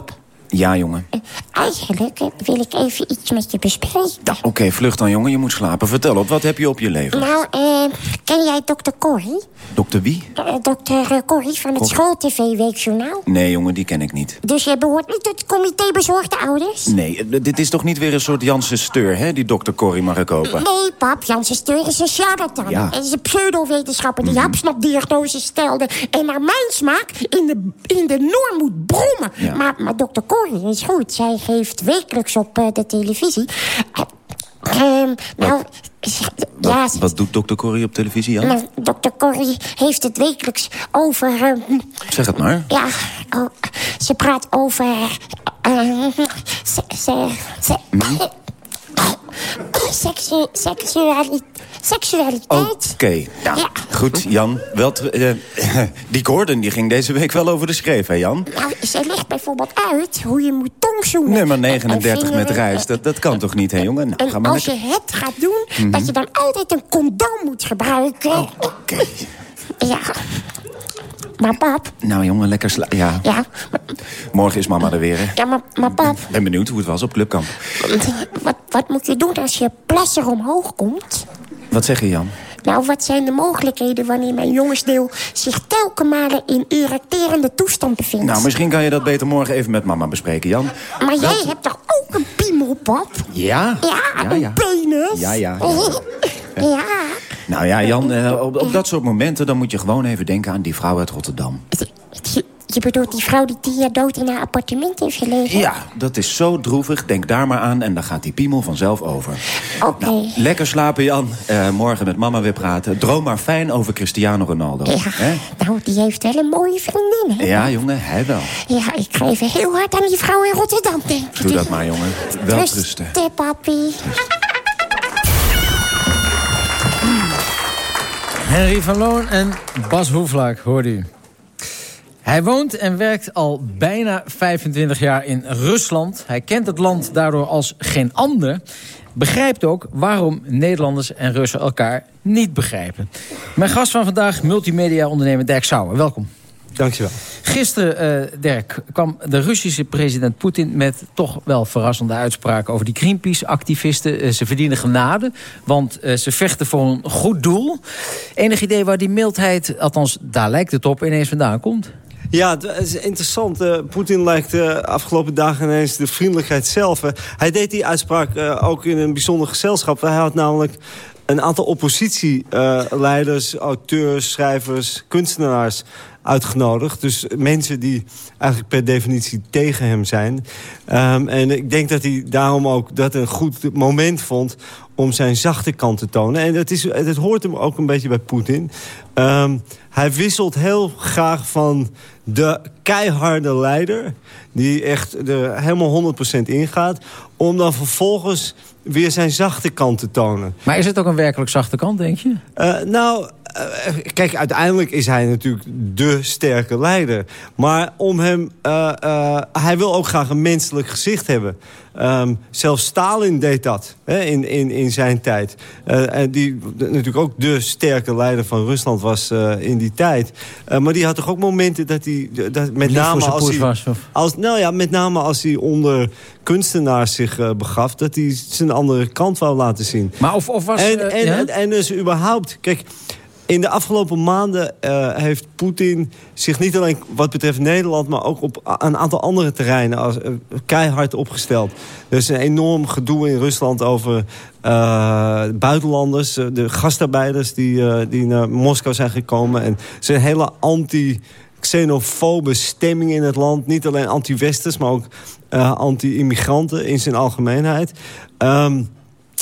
Ja, jongen. Uh, eigenlijk uh, wil ik even iets met je bespreken. Nou, oké, okay, vlug dan, jongen. Je moet slapen. Vertel op, wat heb je op je leven? Nou, uh, ken jij dokter Corrie? Dokter wie? dokter Corrie van het School-TV-weekjournaal. Nee, jongen, die ken ik niet. Dus je behoort niet tot het comité bezorgde ouders? Nee, dit is toch niet weer een soort Janssen Steur, hè? Die dokter Corrie mag ik kopen. Nee, pap. Janssen Steur is een charlatan. Ja. Het is een pseudowetenschapper die mm. hapsnapdiagnoses stelde... en naar mijn smaak in de, in de norm moet brommen. Ja. Maar, maar dokter Corrie is goed. Zij geeft wekelijks op uh, de televisie... Uh, nou, wat, ja, wat doet dokter Corrie op televisie, Jan? Nou, dokter Corrie heeft het wekelijks over... Uh, zeg het maar. Ja, oh, ze praat over... Uh, mm. Seksu, seksualiteit. seksualiteit. Oké, nou, goed, Jan. Wel, eh, die Gordon die ging deze week wel over de schreef, hè, Jan? Nou, ze legt bijvoorbeeld uit hoe je moet tongzoenen. Nummer En- en 39 met reis, dat, dat kan toch niet, hè, jongen? Nou, ga En maar als je het gaat doen, Mhm. dat je dan altijd een condoom moet gebruiken. Oh, Oké. Ja. Maar pap, Nou, jongen, lekker sla... Ja, ja, morgen is mama er weer, hè? ja maar, maar pap, Ben benieuwd hoe het was op clubkamp. wat, wat moet je doen als je plasser omhoog komt? Wat zeg je, Jan? Nou, wat zijn de mogelijkheden wanneer mijn jongensdeel zich telkenmale in erecterende toestand bevindt? Nou, misschien kan je dat beter morgen even met mama bespreken, Jan. Maar jij hebt toch ook een piemel, pap? Ja? Ja, Ja, een ja. penis? Ja, ja, ja. Nou ja, Jan, eh, op, op dat soort momenten... dan moet je gewoon even denken aan die vrouw uit Rotterdam. Je, bedoelt die vrouw die tien jaar dood in haar appartement heeft gelegen? Ja, dat is zo droevig. Denk daar maar aan en dan gaat die piemel vanzelf over. Oké. Nou, lekker slapen, Jan. Eh, morgen met mama weer praten. Droom maar fijn over Cristiano Ronaldo. Ja. Hè? Nou, die heeft wel een mooie vriendin, hè? Ja, jongen, hij wel. Ja, ik ga even heel hard aan die vrouw in Rotterdam denken. Doe dat maar, jongen. Wel rusten. Rusten, papi. Henry van Loon en Bas Hoeflaak, hoorde u. Hij woont en werkt al bijna 25 jaar in Rusland. Hij kent het land daardoor als geen ander. Begrijpt ook waarom Nederlanders en Russen elkaar niet begrijpen. Mijn gast van vandaag, multimedia-ondernemer Dirk Sauer. Welkom. Dankjewel. Gisteren, eh, Dirk, kwam de Russische president Poetin... met toch wel verrassende uitspraken over die Greenpeace-activisten. Eh, ze verdienen genade, want eh, ze vechten voor een goed doel. Enig idee waar die mildheid, althans daar lijkt het op, ineens vandaan komt? Ja, het is interessant. Poetin lijkt de afgelopen dagen ineens de vriendelijkheid zelf. Hij deed die uitspraak eh, ook in een bijzonder gezelschap. Hij had namelijk een aantal oppositieleiders, auteurs, schrijvers, kunstenaars uitgenodigd. Dus mensen die eigenlijk per definitie tegen hem zijn. Ehm, en ik denk dat hij daarom ook dat een goed moment vond om zijn zachte kant te tonen. En dat, is, dat hoort hem ook een beetje bij Poetin. Ehm, hij wisselt heel graag van de keiharde leider... die echt er helemaal 100% ingaat... om dan vervolgens weer zijn zachte kant te tonen. Maar is het ook een werkelijk zachte kant, denk je? Uh, nou, kijk, uiteindelijk is hij natuurlijk de sterke leider. Maar om hem... Uh, hij wil ook graag een menselijk gezicht hebben. Um, zelfs Stalin deed dat hè, in, in, in zijn tijd. en die natuurlijk ook de sterke leider van Rusland was in die tijd. maar die had toch ook momenten dat hij... Dat, met, name als hij was, als, nou ja, met name als hij onder kunstenaars zich begaf... dat hij zijn andere kant wou laten zien. Maar of, of was... En, en, ja? en, en dus überhaupt... Kijk, in de afgelopen maanden uh, heeft Poetin zich niet alleen wat betreft Nederland... maar ook op een aantal andere terreinen als, uh, keihard opgesteld. Er is een enorm gedoe in Rusland over uh, buitenlanders. de gastarbeiders die, die naar Moskou zijn gekomen. En een hele anti xenofobe stemming in het land. Niet alleen anti-westers, maar ook anti-immigranten in zijn algemeenheid. Um,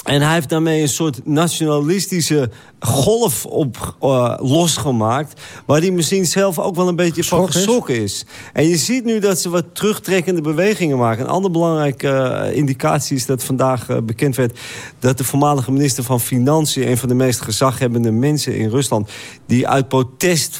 en hij heeft daarmee een soort nationalistische golf op uh, losgemaakt... waar hij misschien zelf ook wel een beetje van geschrokken is. En je ziet nu dat ze wat terugtrekkende bewegingen maken. Een andere belangrijke uh, indicatie is dat vandaag uh, bekend werd... dat de voormalige minister van Financiën... een van de meest gezaghebbende mensen in Rusland... die uit protest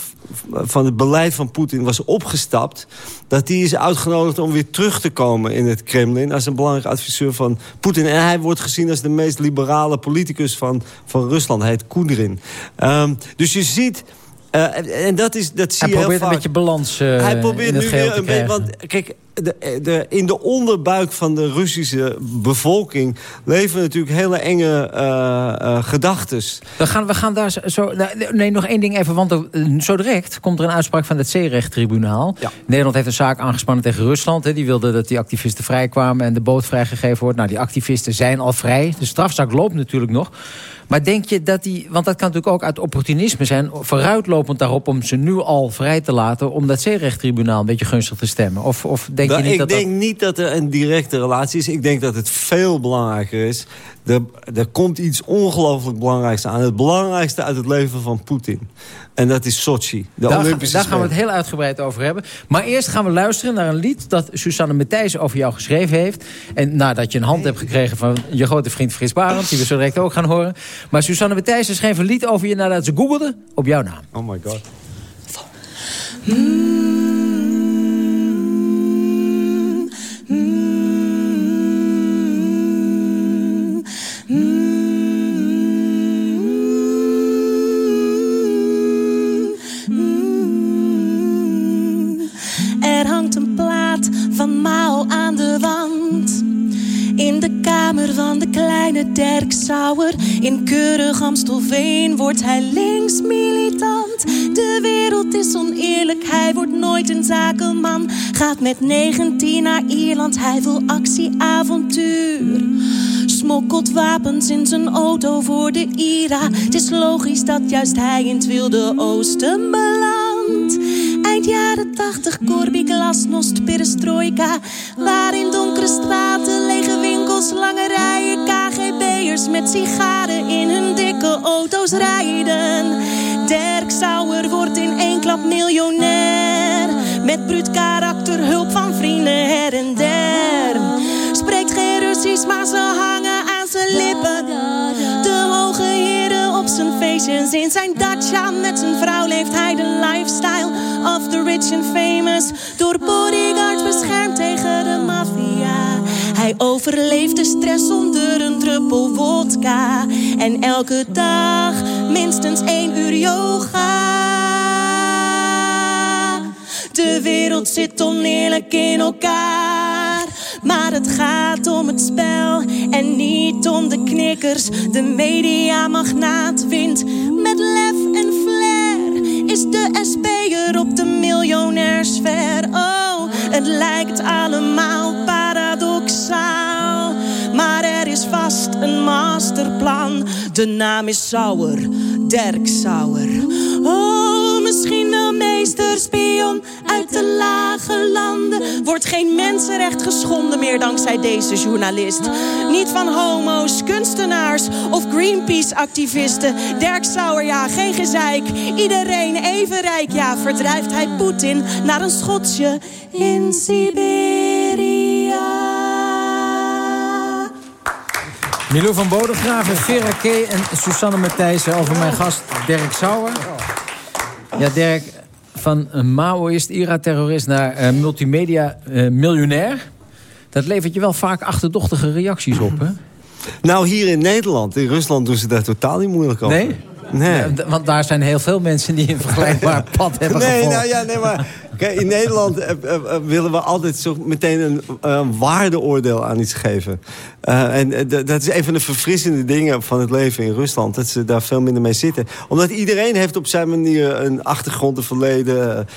van het beleid van Poetin was opgestapt... dat die is uitgenodigd om weer terug te komen in het Kremlin... als een belangrijk adviseur van Poetin. En hij wordt gezien als de meest liberale politicus van, van Rusland. Hij heet Koedrin. Um, dus je ziet... Uh, en dat, is, dat zie hij je heel probeert vaak. een beetje balans uh, Hij probeert nu weer te een beetje... Want kijk, de, de, in de onderbuik van de Russische bevolking... leven natuurlijk hele enge uh, uh, gedachtes. We gaan, we gaan daar zo... Nee, nog één ding even, want er, zo direct komt er een uitspraak van het zeerechttribunaal. Ja. Nederland heeft een zaak aangespannen tegen Rusland. Hè. Die wilde dat die activisten vrijkwamen en de boot vrijgegeven wordt. Nou, die activisten zijn al vrij. De strafzaak loopt natuurlijk nog. Maar denk je dat die... Want dat kan natuurlijk ook uit opportunisme zijn... vooruitlopend daarop om ze nu al vrij te laten... om dat zeerechttribunaal een beetje gunstig te stemmen? Of, of denk nou, je niet ik dat denk dat... niet dat er een directe relatie is. Ik denk dat het veel belangrijker is. Er, er komt iets ongelooflijk belangrijks aan. Het belangrijkste uit het leven van Poetin. En dat is Sochi, de daar, Olympische daar gaan we het heel uitgebreid over hebben. Maar eerst gaan we luisteren naar een lied dat Susanne Matthijs over jou geschreven heeft. En nadat je een hand hebt gekregen van je grote vriend Frits Barend... die we zo direct ook gaan horen. Maar Susanne Matthijs schreef een lied over je nadat ze googelde op jouw naam. Oh my god. Er kamer van de kleine Dirk Sauer. In keurig Amstelveen wordt hij links militant. De wereld is oneerlijk, hij wordt nooit een zakenman. Gaat met 19 naar Ierland, hij wil actieavontuur. Smokkelt wapens in zijn auto voor de IRA. Het is logisch dat juist hij in het Wilde Oosten belandt. Eind jaren tachtig, Corby Glasnost, perestroika. Waar in donkere straten, lange rijen KGB'ers met sigaren in hun dikke auto's rijden. Dirk Sauer wordt in één klap miljonair. Met bruut karakter, hulp van vrienden her en der. Spreekt geen Russisch, maar ze hangen aan zijn lippen. De hoge heren op zijn feestjes in zijn Dacia. Met zijn vrouw leeft hij de lifestyle of the rich and famous. Door bodyguard beschermd tegen de maffia. Hij overleeft de stress onder een druppel wodka. En elke dag minstens één uur yoga. De wereld zit oneerlijk in elkaar. Maar het gaat om het spel en niet om de knikkers. De mediamagnaat wint met lef en flair. Is de SP'er op de miljonairsfer. Oh, het lijkt allemaal De naam is Sauer, Dirk Sauer. Oh, misschien wel meesterspion uit de lage landen. Wordt geen mensenrecht geschonden meer dankzij deze journalist. Niet van homo's, kunstenaars of Greenpeace-activisten. Dirk Sauer, ja, geen gezeik. Iedereen even rijk, ja, verdrijft hij Poetin naar een schotsje in Siberia. Milo van Bodegraven, Vera K. en Susanne Matthijssen over mijn gast Dirk Sauer. Ja, Dirk, van een Maoïst, IRA-terrorist naar eh, multimedia-miljonair. dat levert je wel vaak achterdochtige reacties op, hè? Nou, hier in Nederland. In Rusland doen ze daar totaal niet moeilijk over. Nee? Want daar zijn heel veel mensen die een vergelijkbaar pad hebben Nee, gevolgd. nou ja, nee, maar kijk, in Nederland eh, eh, eh, willen we altijd zo meteen een, waardeoordeel aan iets geven. En dat is een van de verfrissende dingen van het leven in Rusland. Dat ze daar veel minder mee zitten. Omdat iedereen heeft op zijn manier een achtergrond, een verleden.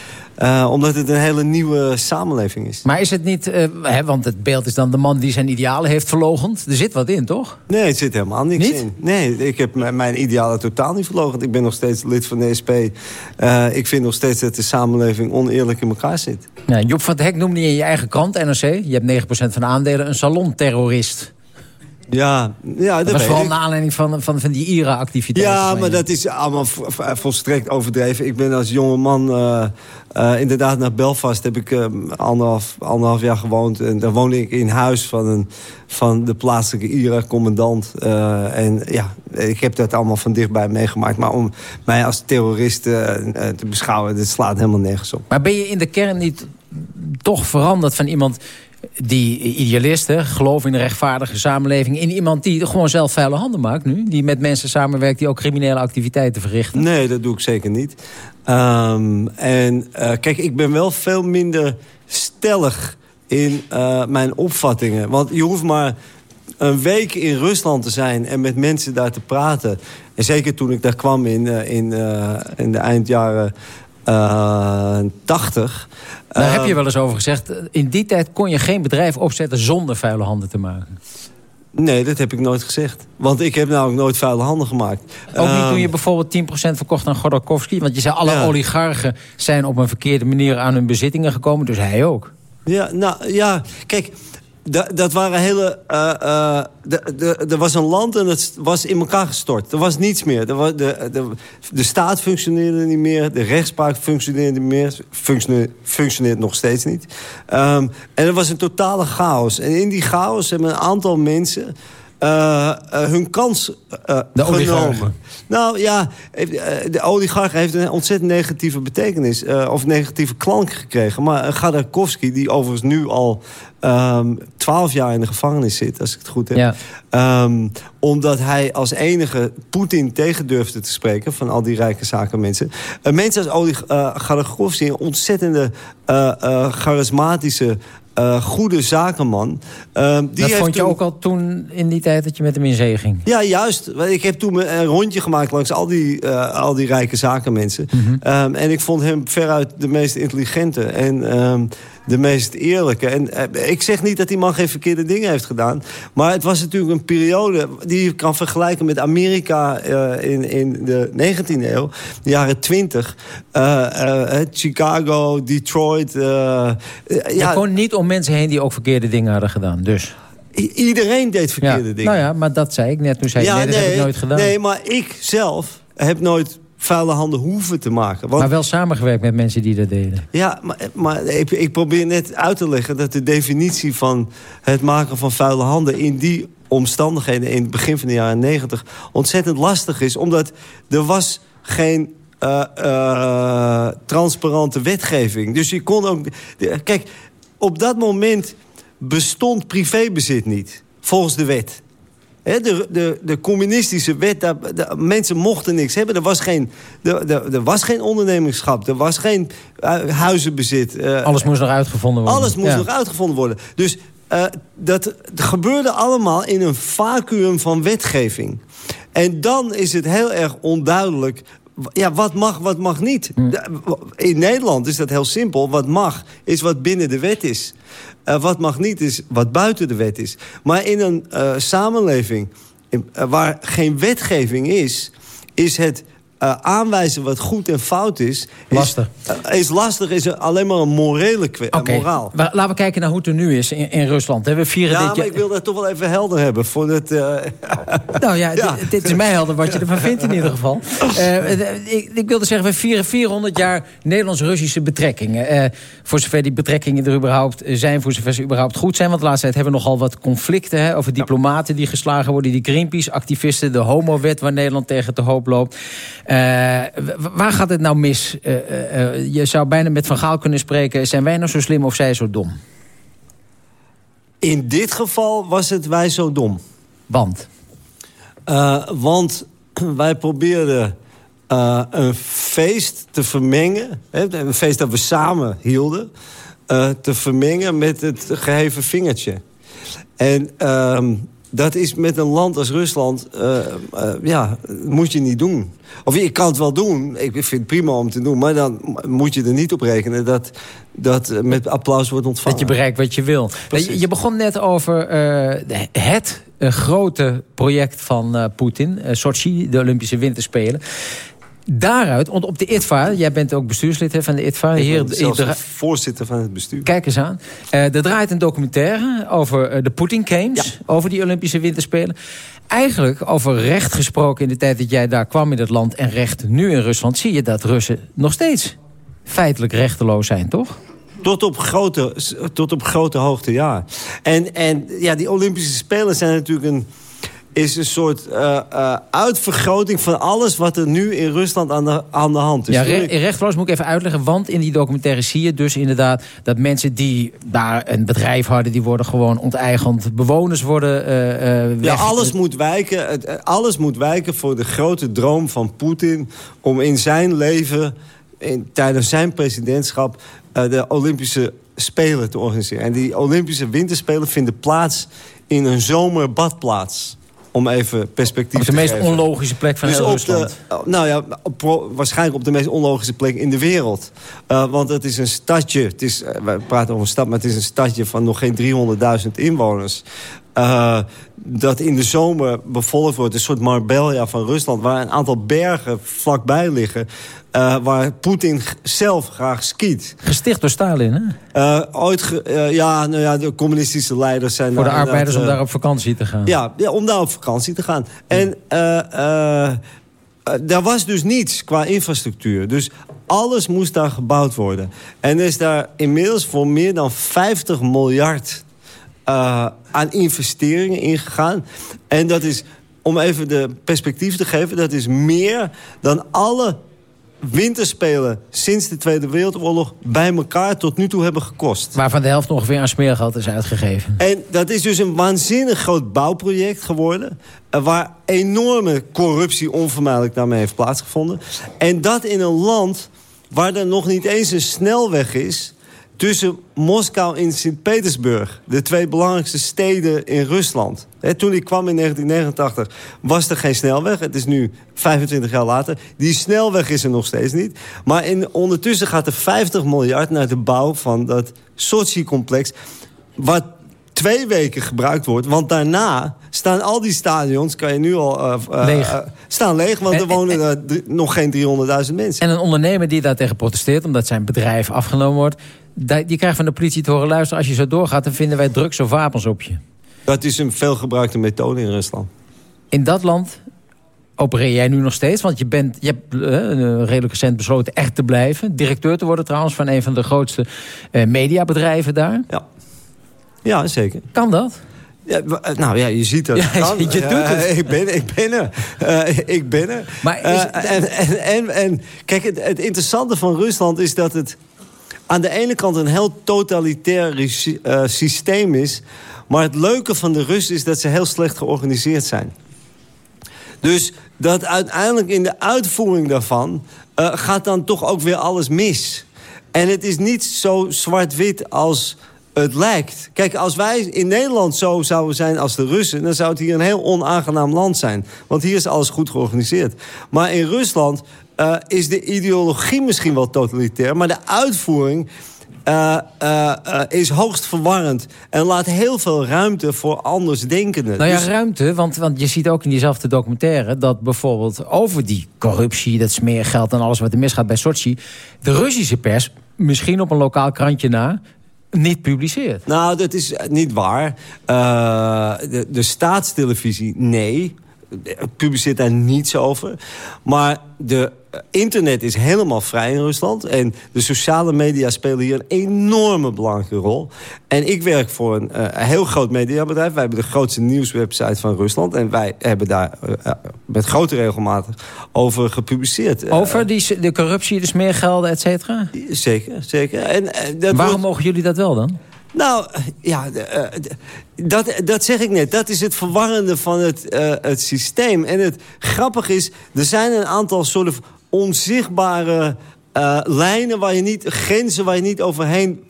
omdat het een hele nieuwe samenleving is. Maar is het niet, hè, want het beeld is dan de man die zijn idealen heeft verlogend. Er zit wat in, toch? Nee, er zit helemaal niks Niet? in. Nee, ik heb mijn idealen totaal niet verlogen. Ik ben nog steeds lid van de SP. Ik vind nog steeds dat de samenleving oneerlijk in elkaar zit. Ja, Joep van het Hek noemde je in je eigen krant, NRC... je hebt 9% van de aandelen, een salonterrorist. Ja, ja dat, Dat was vooral naar aanleiding van, van, van die IRA-activiteiten. Ja, maar je. dat is allemaal vo- volstrekt overdreven. Ik ben als jonge man eh, eh, inderdaad naar Belfast. Heb ik eh, anderhalf, anderhalf jaar gewoond. En daar woonde ik in huis van, een, van de plaatselijke IRA-commandant. Eh, en ja, ik heb dat allemaal van dichtbij meegemaakt. Maar om mij als terrorist eh, eh, te beschouwen, dat slaat helemaal nergens op. Maar ben je in de kern niet toch veranderd van iemand die idealist, hè, geloof in een rechtvaardige samenleving... in iemand die gewoon zelf vuile handen maakt nu? Die met mensen samenwerkt die ook criminele activiteiten verrichten? Nee, dat doe ik zeker niet. Ehm, en eh, kijk, ik ben wel veel minder stellig in eh, mijn opvattingen. Want je hoeft maar een week in Rusland te zijn en met mensen daar te praten. En zeker toen ik daar kwam in, eh, in, eh, in de eindjaren 80. Daar heb eh, je wel eens over gezegd. In die tijd kon je geen bedrijf opzetten zonder vuile handen te maken. Nee, dat heb ik nooit gezegd. Want ik heb nou ook nooit vuile handen gemaakt. Ook niet Ehm, toen je bijvoorbeeld 10% verkocht aan Godorkovsky. Want je zei alle Ja. oligarchen zijn op een verkeerde manier aan hun bezittingen gekomen. Dus hij ook. Ja, nou ja, kijk, Da- dat waren hele... eh, eh, Er was een land en het was in elkaar gestort. Er was niets meer. Er de, de, de staat functioneerde niet meer. De rechtspraak functioneerde niet meer. Functioneert, functioneert nog steeds niet. Ehm, en er was een totale chaos. En in die chaos hebben een aantal mensen... eh, eh, hun kans eh, De genomen. oligarchen. Nou ja, de oligarch heeft een ontzettend negatieve betekenis. of negatieve klank gekregen. Maar Gadakowski, die overigens nu al ehm, twaalf jaar in de gevangenis zit... als ik het goed heb. Ja. Ehm, omdat hij als enige Poetin tegen durfde te spreken... van al die rijke zakenmensen. Mensen als Oleg uh, een ontzettende uh, uh, charismatische... Uh, goede zakenman. Uh, die dat heeft vond je toen... ook al toen in die tijd dat je met hem in zee ging? Ja, juist. Ik heb toen een rondje gemaakt langs al die, uh, al die rijke zakenmensen. Mm -hmm. um, en ik vond hem veruit de meest intelligente en um, de meest eerlijke. En uh, ik zeg niet dat die man geen verkeerde dingen heeft gedaan. Maar het was natuurlijk een periode die je kan vergelijken met Amerika uh, in, in de 19e eeuw. De jaren 20. Chicago, Detroit. ja. Je kon niet om mensen heen die ook verkeerde dingen hadden gedaan, dus... I iedereen deed verkeerde ja. dingen. Nou ja, maar dat zei ik net. Toen zei ja, ik, nee, dat nee, heb ik nooit gedaan. Nee, maar ik zelf heb nooit vuile handen hoeven te maken. Want, maar wel samengewerkt met mensen die dat deden. Ja, maar, maar ik, ik, probeer net uit te leggen... dat de definitie van het maken van vuile handen... in die omstandigheden in het begin van de jaren negentig... ontzettend lastig is, omdat er was geen... Uh, uh, transparante wetgeving. Dus je kon ook... Kijk, op dat moment bestond privébezit niet, volgens de wet. He, de, de, de communistische wet, de, mensen mochten niks hebben. Er was geen, er, er was geen ondernemingschap, er was geen uh, huizenbezit. Uh, alles moest nog uitgevonden worden. Alles moest ja. nog uitgevonden worden. Dus uh, dat, dat gebeurde allemaal in een vacuüm van wetgeving. En dan is het heel erg onduidelijk ja, wat mag, wat mag niet. Hm. In Nederland is dat heel simpel. Wat mag, is wat binnen de wet is. Uh, wat mag niet, is wat buiten de wet is. Maar in een uh, samenleving in, uh, waar geen wetgeving is... is het uh, aanwijzen wat goed en fout is... Lastig. Is, is lastig, is alleen maar een morele okay. moraal. Laten we kijken naar hoe het er nu is in, in Rusland. We vieren ja, dit maar ik wil dat toch wel even helder hebben. Voor het, uh... nou ja, ja. Dit, dit, is mij helder wat je ervan vindt in ieder geval. Ik, ik, wilde zeggen, we vieren 400 jaar Nederlands-Russische betrekkingen. Voor zover die betrekkingen er überhaupt zijn, voor zover ze überhaupt goed zijn. Want de laatste tijd hebben we nogal wat conflicten hè, over diplomaten die geslagen worden. Die Greenpeace-activisten, de homowet waar Nederland tegen te hoop loopt. Uh, waar gaat het nou mis? Uh, uh, je zou bijna met Van Gaal kunnen spreken. Zijn wij nou zo slim of zij zo dom? In dit geval was het wij zo dom. Want? want wij probeerden een feest te vermengen. Hè, een feest dat we samen hielden. te vermengen met het geheven vingertje. En ehm, dat is met een land als Rusland, uh, uh, ja, moet je niet doen. Of je kan het wel doen, ik vind het prima om te doen... maar dan moet je er niet op rekenen dat dat met applaus wordt ontvangen. Dat je bereikt wat je wil. Je, je begon net over uh, het grote project van Poetin, Sochi, de Olympische Winterspelen daaruit, want op de ITVA... jij bent ook bestuurslid hè, van de ITVA. Ik ben zelfs de voorzitter van het bestuur. Kijk eens aan. Uh, er draait een documentaire over uh, de Putin Games. Ja. Over die Olympische Winterspelen. Eigenlijk over recht gesproken in de tijd dat jij daar kwam in het land... en recht nu in Rusland, zie je dat Russen nog steeds feitelijk rechteloos zijn, toch? Tot op grote, tot op grote hoogte, ja. En, en ja, die Olympische Spelen zijn natuurlijk een is een soort uh, uh, uitvergroting van alles wat er nu in Rusland aan de, aan de hand is. Ja, re rechtloos moet ik even uitleggen, want in die documentaire zie je dus inderdaad... dat mensen die daar een bedrijf hadden, die worden gewoon onteigend. Bewoners worden uh, Ja, alles moet, wijken, het, alles moet wijken voor de grote droom van Poetin... om in zijn leven, in, tijdens zijn presidentschap... de Olympische Spelen te organiseren. En die Olympische Winterspelen vinden plaats in een zomerbadplaats om even perspectief te geven. Op de meest onlogische plek van dus heel Rusland. De, nou ja, op, waarschijnlijk op de meest onlogische plek in de wereld. Uh, want het is een stadje, het is, uh, we praten over een stad... maar het is een stadje van nog geen 300.000 inwoners. Eh, dat in de zomer bevolkt wordt. Een soort Marbella van Rusland. Waar een aantal bergen vlakbij liggen. eh, waar Poetin zelf graag skiet. Gesticht door Stalin, hè? Eh, ooit ge- ja, nou ja, de communistische leiders zijn... Voor de arbeiders om daar op vakantie te gaan. ja, ja, om daar op vakantie te gaan. En daar was dus niets qua infrastructuur. Dus alles moest daar gebouwd worden. En is daar inmiddels voor meer dan 50 miljard eh, aan investeringen ingegaan. En dat is, om even de perspectief te geven... dat is meer dan alle winterspelen sinds de Tweede Wereldoorlog... bij elkaar tot nu toe hebben gekost. Waarvan de helft ongeveer aan smeergeld is uitgegeven. En dat is dus een waanzinnig groot bouwproject geworden... eh, waar enorme corruptie onvermijdelijk daarmee heeft plaatsgevonden. En dat in een land waar er nog niet eens een snelweg is... tussen Moskou en Sint-Petersburg. De twee belangrijkste steden in Rusland. Toen ik kwam in 1989 was er geen snelweg. Het is nu 25 jaar later. Die snelweg is er nog steeds niet. Maar in, ondertussen gaat er 50 miljard naar de bouw van dat Sochi-complex... wat twee weken gebruikt wordt. Want daarna staan al die stadions, kan je nu al... eh, eh, Leeg. eh, staan leeg, want er wonen nog geen 300.000 mensen. En een ondernemer die daar tegen protesteert... omdat zijn bedrijf afgenomen wordt... die krijgt van de politie te horen... luisteren, als je zo doorgaat... dan vinden wij drugs of wapens op je. Dat is een veelgebruikte methode in Rusland. In dat land opereer jij nu nog steeds? Want je, bent, je hebt eh, redelijk recent besloten echt te blijven. Directeur te worden trouwens van een van de grootste eh, mediabedrijven daar. Ja. Ja, zeker. Kan dat? Ja, nou ja, je ziet dat. Ja, je doet het. Ik ben, ik ben er. Ik ben er. Maar is en, en, en, en kijk, het, het interessante van Rusland is dat het aan de ene kant een heel totalitair eh, systeem is. Maar het leuke van de Russen is dat ze heel slecht georganiseerd zijn. Dus dat uiteindelijk in de uitvoering daarvan eh, gaat dan toch ook weer alles mis. En het is niet zo zwart-wit als het lijkt. Kijk, als wij in Nederland zo zouden zijn als de Russen... dan zou het hier een heel onaangenaam land zijn. Want hier is alles goed georganiseerd. Maar in Rusland eh, is de ideologie misschien wel totalitair... maar de uitvoering eh, eh, is hoogst verwarrend. En laat heel veel ruimte voor andersdenkenden. Nou ja, Dus- ruimte, want, want je ziet ook in diezelfde documentaire... dat bijvoorbeeld over die corruptie, dat smeergeld en alles wat er misgaat bij Sochi... de Russische pers, misschien op een lokaal krantje na, niet publiceert. Nou, dat is niet waar. De, de staatstelevisie, nee. Het publiceert daar niets over. Maar de eh, internet is helemaal vrij in Rusland. En de sociale media spelen hier een enorme belangrijke rol. En ik werk voor een, eh, heel groot mediabedrijf. Wij hebben de grootste nieuwswebsite van Rusland. En wij hebben daar eh, met grote regelmaat over gepubliceerd. Over die, de corruptie, de smeergelden, et cetera? Zeker, zeker. En, dat Waarom wordt- mogen jullie dat wel dan? Nou, ja, eh, dat, dat zeg ik net. Dat is het verwarrende van het, eh, het systeem. En het grappige is, er zijn een aantal soort onzichtbare eh, lijnen... Waar je niet, grenzen waar je niet overheen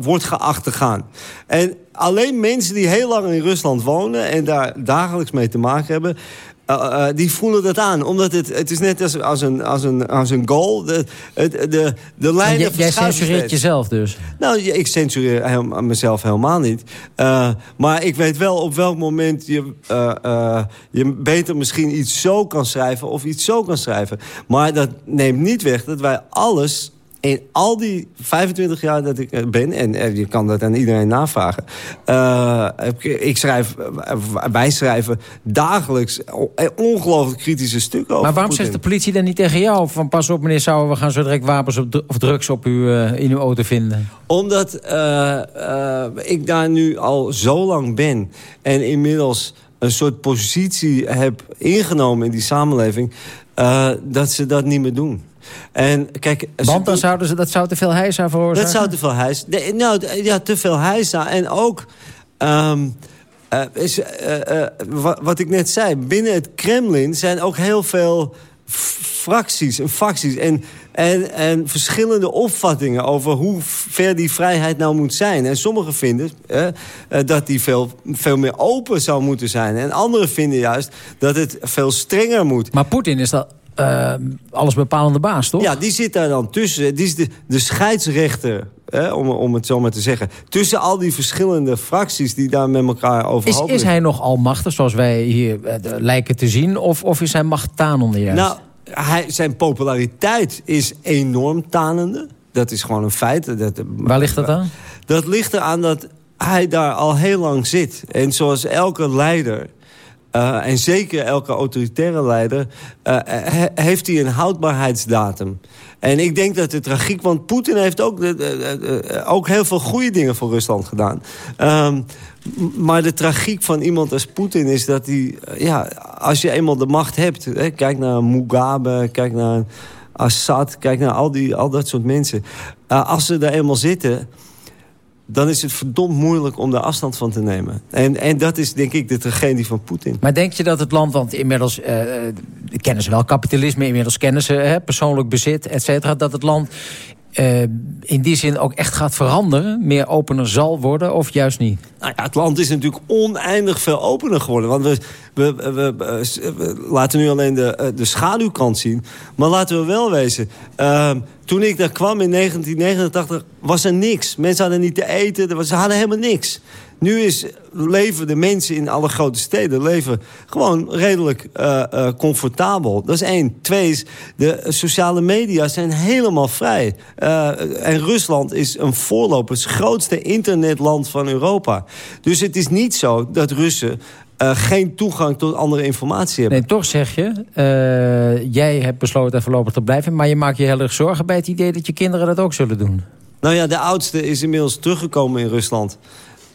wordt geacht te gaan. En alleen mensen die heel lang in Rusland wonen... en daar dagelijks mee te maken hebben... eh, eh, die voelen dat aan. Omdat het, het is net als, als, een, als, een, als een goal. De, de, de, de lijnen jij, censureert jezelf dus. Nou, ik censureer heel- mezelf helemaal niet. Eh, maar ik weet wel op welk moment je, eh, eh, je beter misschien iets zo kan schrijven... of iets zo kan schrijven. Maar dat neemt niet weg dat wij alles... In al die 25 jaar dat ik er ben, en eh, je kan dat aan iedereen navragen. eh, ik, schrijf, eh, wij schrijven dagelijks eh, ongelooflijk kritische stukken over Maar waarom zegt de politie dan niet tegen jou... van pas op meneer Sauer, we gaan zo direct wapens op of drugs op u, eh, in uw auto vinden? Omdat eh, eh, ik daar nu al zo lang ben... en inmiddels een soort positie heb ingenomen in die samenleving... eh, dat ze dat niet meer doen. En kijk, Want dan zouden ze, dat zou te veel heisa veroorzaken? dat zou te veel heisa... Nee, nou, ja, te veel heisa. En ook... ehm, eh, is, eh, eh, wa- wat ik net zei, binnen het Kremlin zijn ook heel veel fracties en facties... En, en, en verschillende opvattingen over hoe ver die vrijheid nou moet zijn. En sommigen vinden eh, dat die veel, veel meer open zou moeten zijn. En anderen vinden juist dat het veel strenger moet. Maar Poetin is dat eh, alles bepalende baas, toch? Ja, die zit daar dan tussen. Die is de, de scheidsrechter hè, om, om het zo maar te zeggen. Tussen al die verschillende fracties die daar met elkaar overhoop Is, is hij nog almachtig, zoals wij hier uh, lijken te zien? Of, of is hij machttanende juist? Nou, hij, zijn populariteit is enorm tanende. Dat is gewoon een feit. Dat, Waar ligt dat aan? Dat ligt eraan dat hij daar al heel lang zit. En zoals elke leider... Uh, en zeker elke autoritaire leider... Uh, he, heeft hij een houdbaarheidsdatum. En ik denk dat de tragiek... want Poetin heeft ook, uh, ook heel veel goede dingen voor Rusland gedaan. Um, maar de tragiek van iemand als Poetin is dat hij... ja, als je eenmaal de macht hebt... Hè, kijk naar Mugabe, kijk naar Assad... kijk naar al, die, al dat soort mensen. als ze daar eenmaal zitten dan is het verdomd moeilijk om daar afstand van te nemen. En, en dat is denk ik de tragedie van Poetin. Maar denk je dat het land, want inmiddels uh, kennen ze wel kapitalisme... inmiddels kennen ze persoonlijk bezit, et cetera... dat het land uh, in die zin ook echt gaat veranderen? Meer opener zal worden of juist niet? Nou ja, het land is natuurlijk oneindig veel opener geworden. Want we, we, laten nu alleen de, de schaduwkant zien. Maar laten we wel wezen... Uh, toen ik daar kwam in 1989 was er niks. Mensen hadden niet te eten, ze hadden helemaal niks. Nu is, leven de mensen in alle grote steden leven gewoon redelijk uh, uh, comfortabel. Dat is één. Twee is, de sociale media zijn helemaal vrij. Uh, en Rusland is een voorloper. Het grootste internetland van Europa. Dus het is niet zo dat Russen uh, geen toegang tot andere informatie hebben. Nee, toch zeg je, uh, jij hebt besloten voorlopig te blijven... maar je maakt je heel erg zorgen bij het idee dat je kinderen dat ook zullen doen. Nou ja, de oudste is inmiddels teruggekomen in Rusland.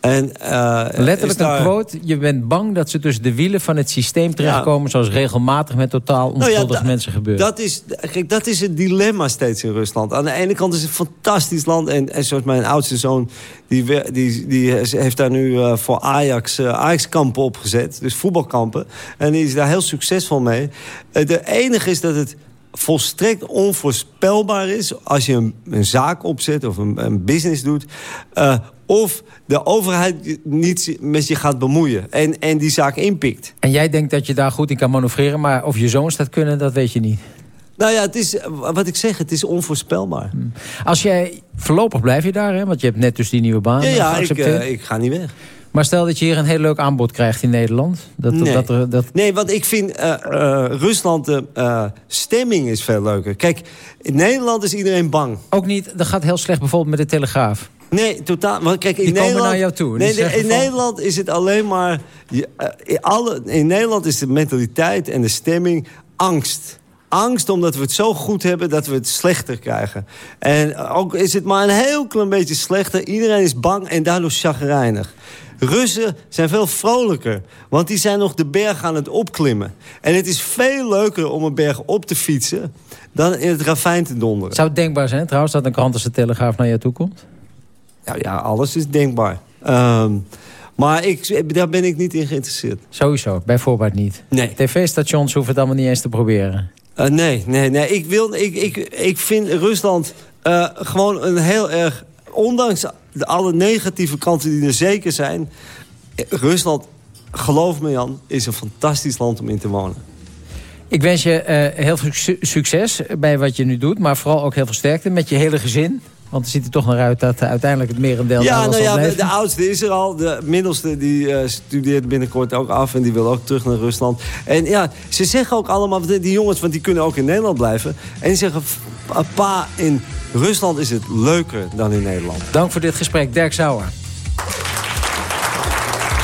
En, uh, Letterlijk daar... een quote. Je bent bang dat ze tussen de wielen van het systeem terechtkomen... Ja. zoals regelmatig met totaal onschuldige nou ja, mensen gebeurt. Dat is, kijk, dat is het dilemma steeds in Rusland. Aan de ene kant is het een fantastisch land. En, en zoals mijn oudste zoon... die, die, die heeft daar nu uh, voor Ajax, uh, Ajax-kampen opgezet. Dus voetbalkampen. En die is daar heel succesvol mee. de enige is dat het volstrekt onvoorspelbaar is... als je een, een zaak opzet of een, een business doet... Uh, of de overheid niet met je gaat bemoeien en, en die zaak inpikt. En jij denkt dat je daar goed in kan manoeuvreren... maar of je zoons dat kunnen, dat weet je niet. Nou ja, het is, wat ik zeg, het is onvoorspelbaar. Hmm. Als jij voorlopig blijf je daar, hè? want je hebt net dus die nieuwe baan Ja, ja ik, uh, ik ga niet weg. Maar stel dat je hier een heel leuk aanbod krijgt in Nederland. Dat, nee. dat, er, dat... nee, want ik vind uh, uh, Rusland de uh, stemming is veel leuker. Kijk, in Nederland is iedereen bang. Ook niet, dat gaat heel slecht bijvoorbeeld met de Telegraaf. Nee, totaal. Want kijk, in die Nederland, komen naar jou toe. Nee, in van... Nederland is het alleen maar... Je, in, alle, in Nederland is de mentaliteit en de stemming angst angst omdat we het zo goed hebben dat we het slechter krijgen. En ook is het maar een heel klein beetje slechter. Iedereen is bang en daardoor chagrijnig. Russen zijn veel vrolijker, want die zijn nog de berg aan het opklimmen. En het is veel leuker om een berg op te fietsen dan in het ravijn te donderen. Zou het denkbaar zijn trouwens dat een krant als de Telegraaf naar je toe komt? Nou ja, alles is denkbaar. Um, maar ik, daar ben ik niet in geïnteresseerd. Sowieso, bijvoorbeeld niet. Nee. TV-stations hoeven het allemaal niet eens te proberen. Uh, nee, nee, nee. Ik, wil, ik, ik, ik vind Rusland uh, gewoon een heel erg... Ondanks de alle negatieve kanten die er zeker zijn... Rusland, geloof me Jan, is een fantastisch land om in te wonen. Ik wens je uh, heel veel succes bij wat je nu doet. Maar vooral ook heel veel sterkte met je hele gezin. Want het ziet er toch naar uit dat uh, uiteindelijk het merendeel... Ja, nou ja, de, de, oudste is er al. De middelste die uh, studeert binnenkort ook af. En die wil ook terug naar Rusland. En ja, ze zeggen ook allemaal... Die jongens, want die kunnen ook in Nederland blijven. En die zeggen... Pa, in Rusland is het leuker dan in Nederland. Dank voor dit gesprek, Dirk Sauer.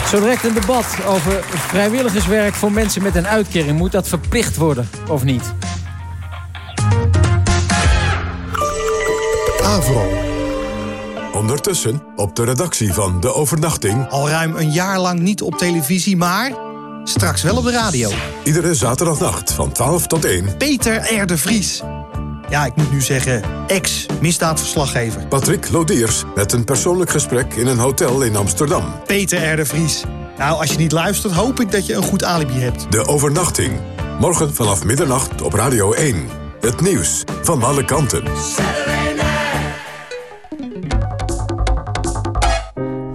Zo direct een debat over vrijwilligerswerk voor mensen met een uitkering. Moet dat verplicht worden of niet? Avro. Ondertussen op de redactie van De Overnachting... Al ruim een jaar lang niet op televisie, maar straks wel op de radio. Iedere zaterdagnacht van 12 tot 1... Peter R. de Vries. Ja, ik moet nu zeggen, ex-misdaadverslaggever. Patrick Lodiers met een persoonlijk gesprek in een hotel in Amsterdam. Peter R. de Vries. Nou, als je niet luistert, hoop ik dat je een goed alibi hebt. De Overnachting. Morgen vanaf middernacht op Radio 1. Het nieuws van alle kanten.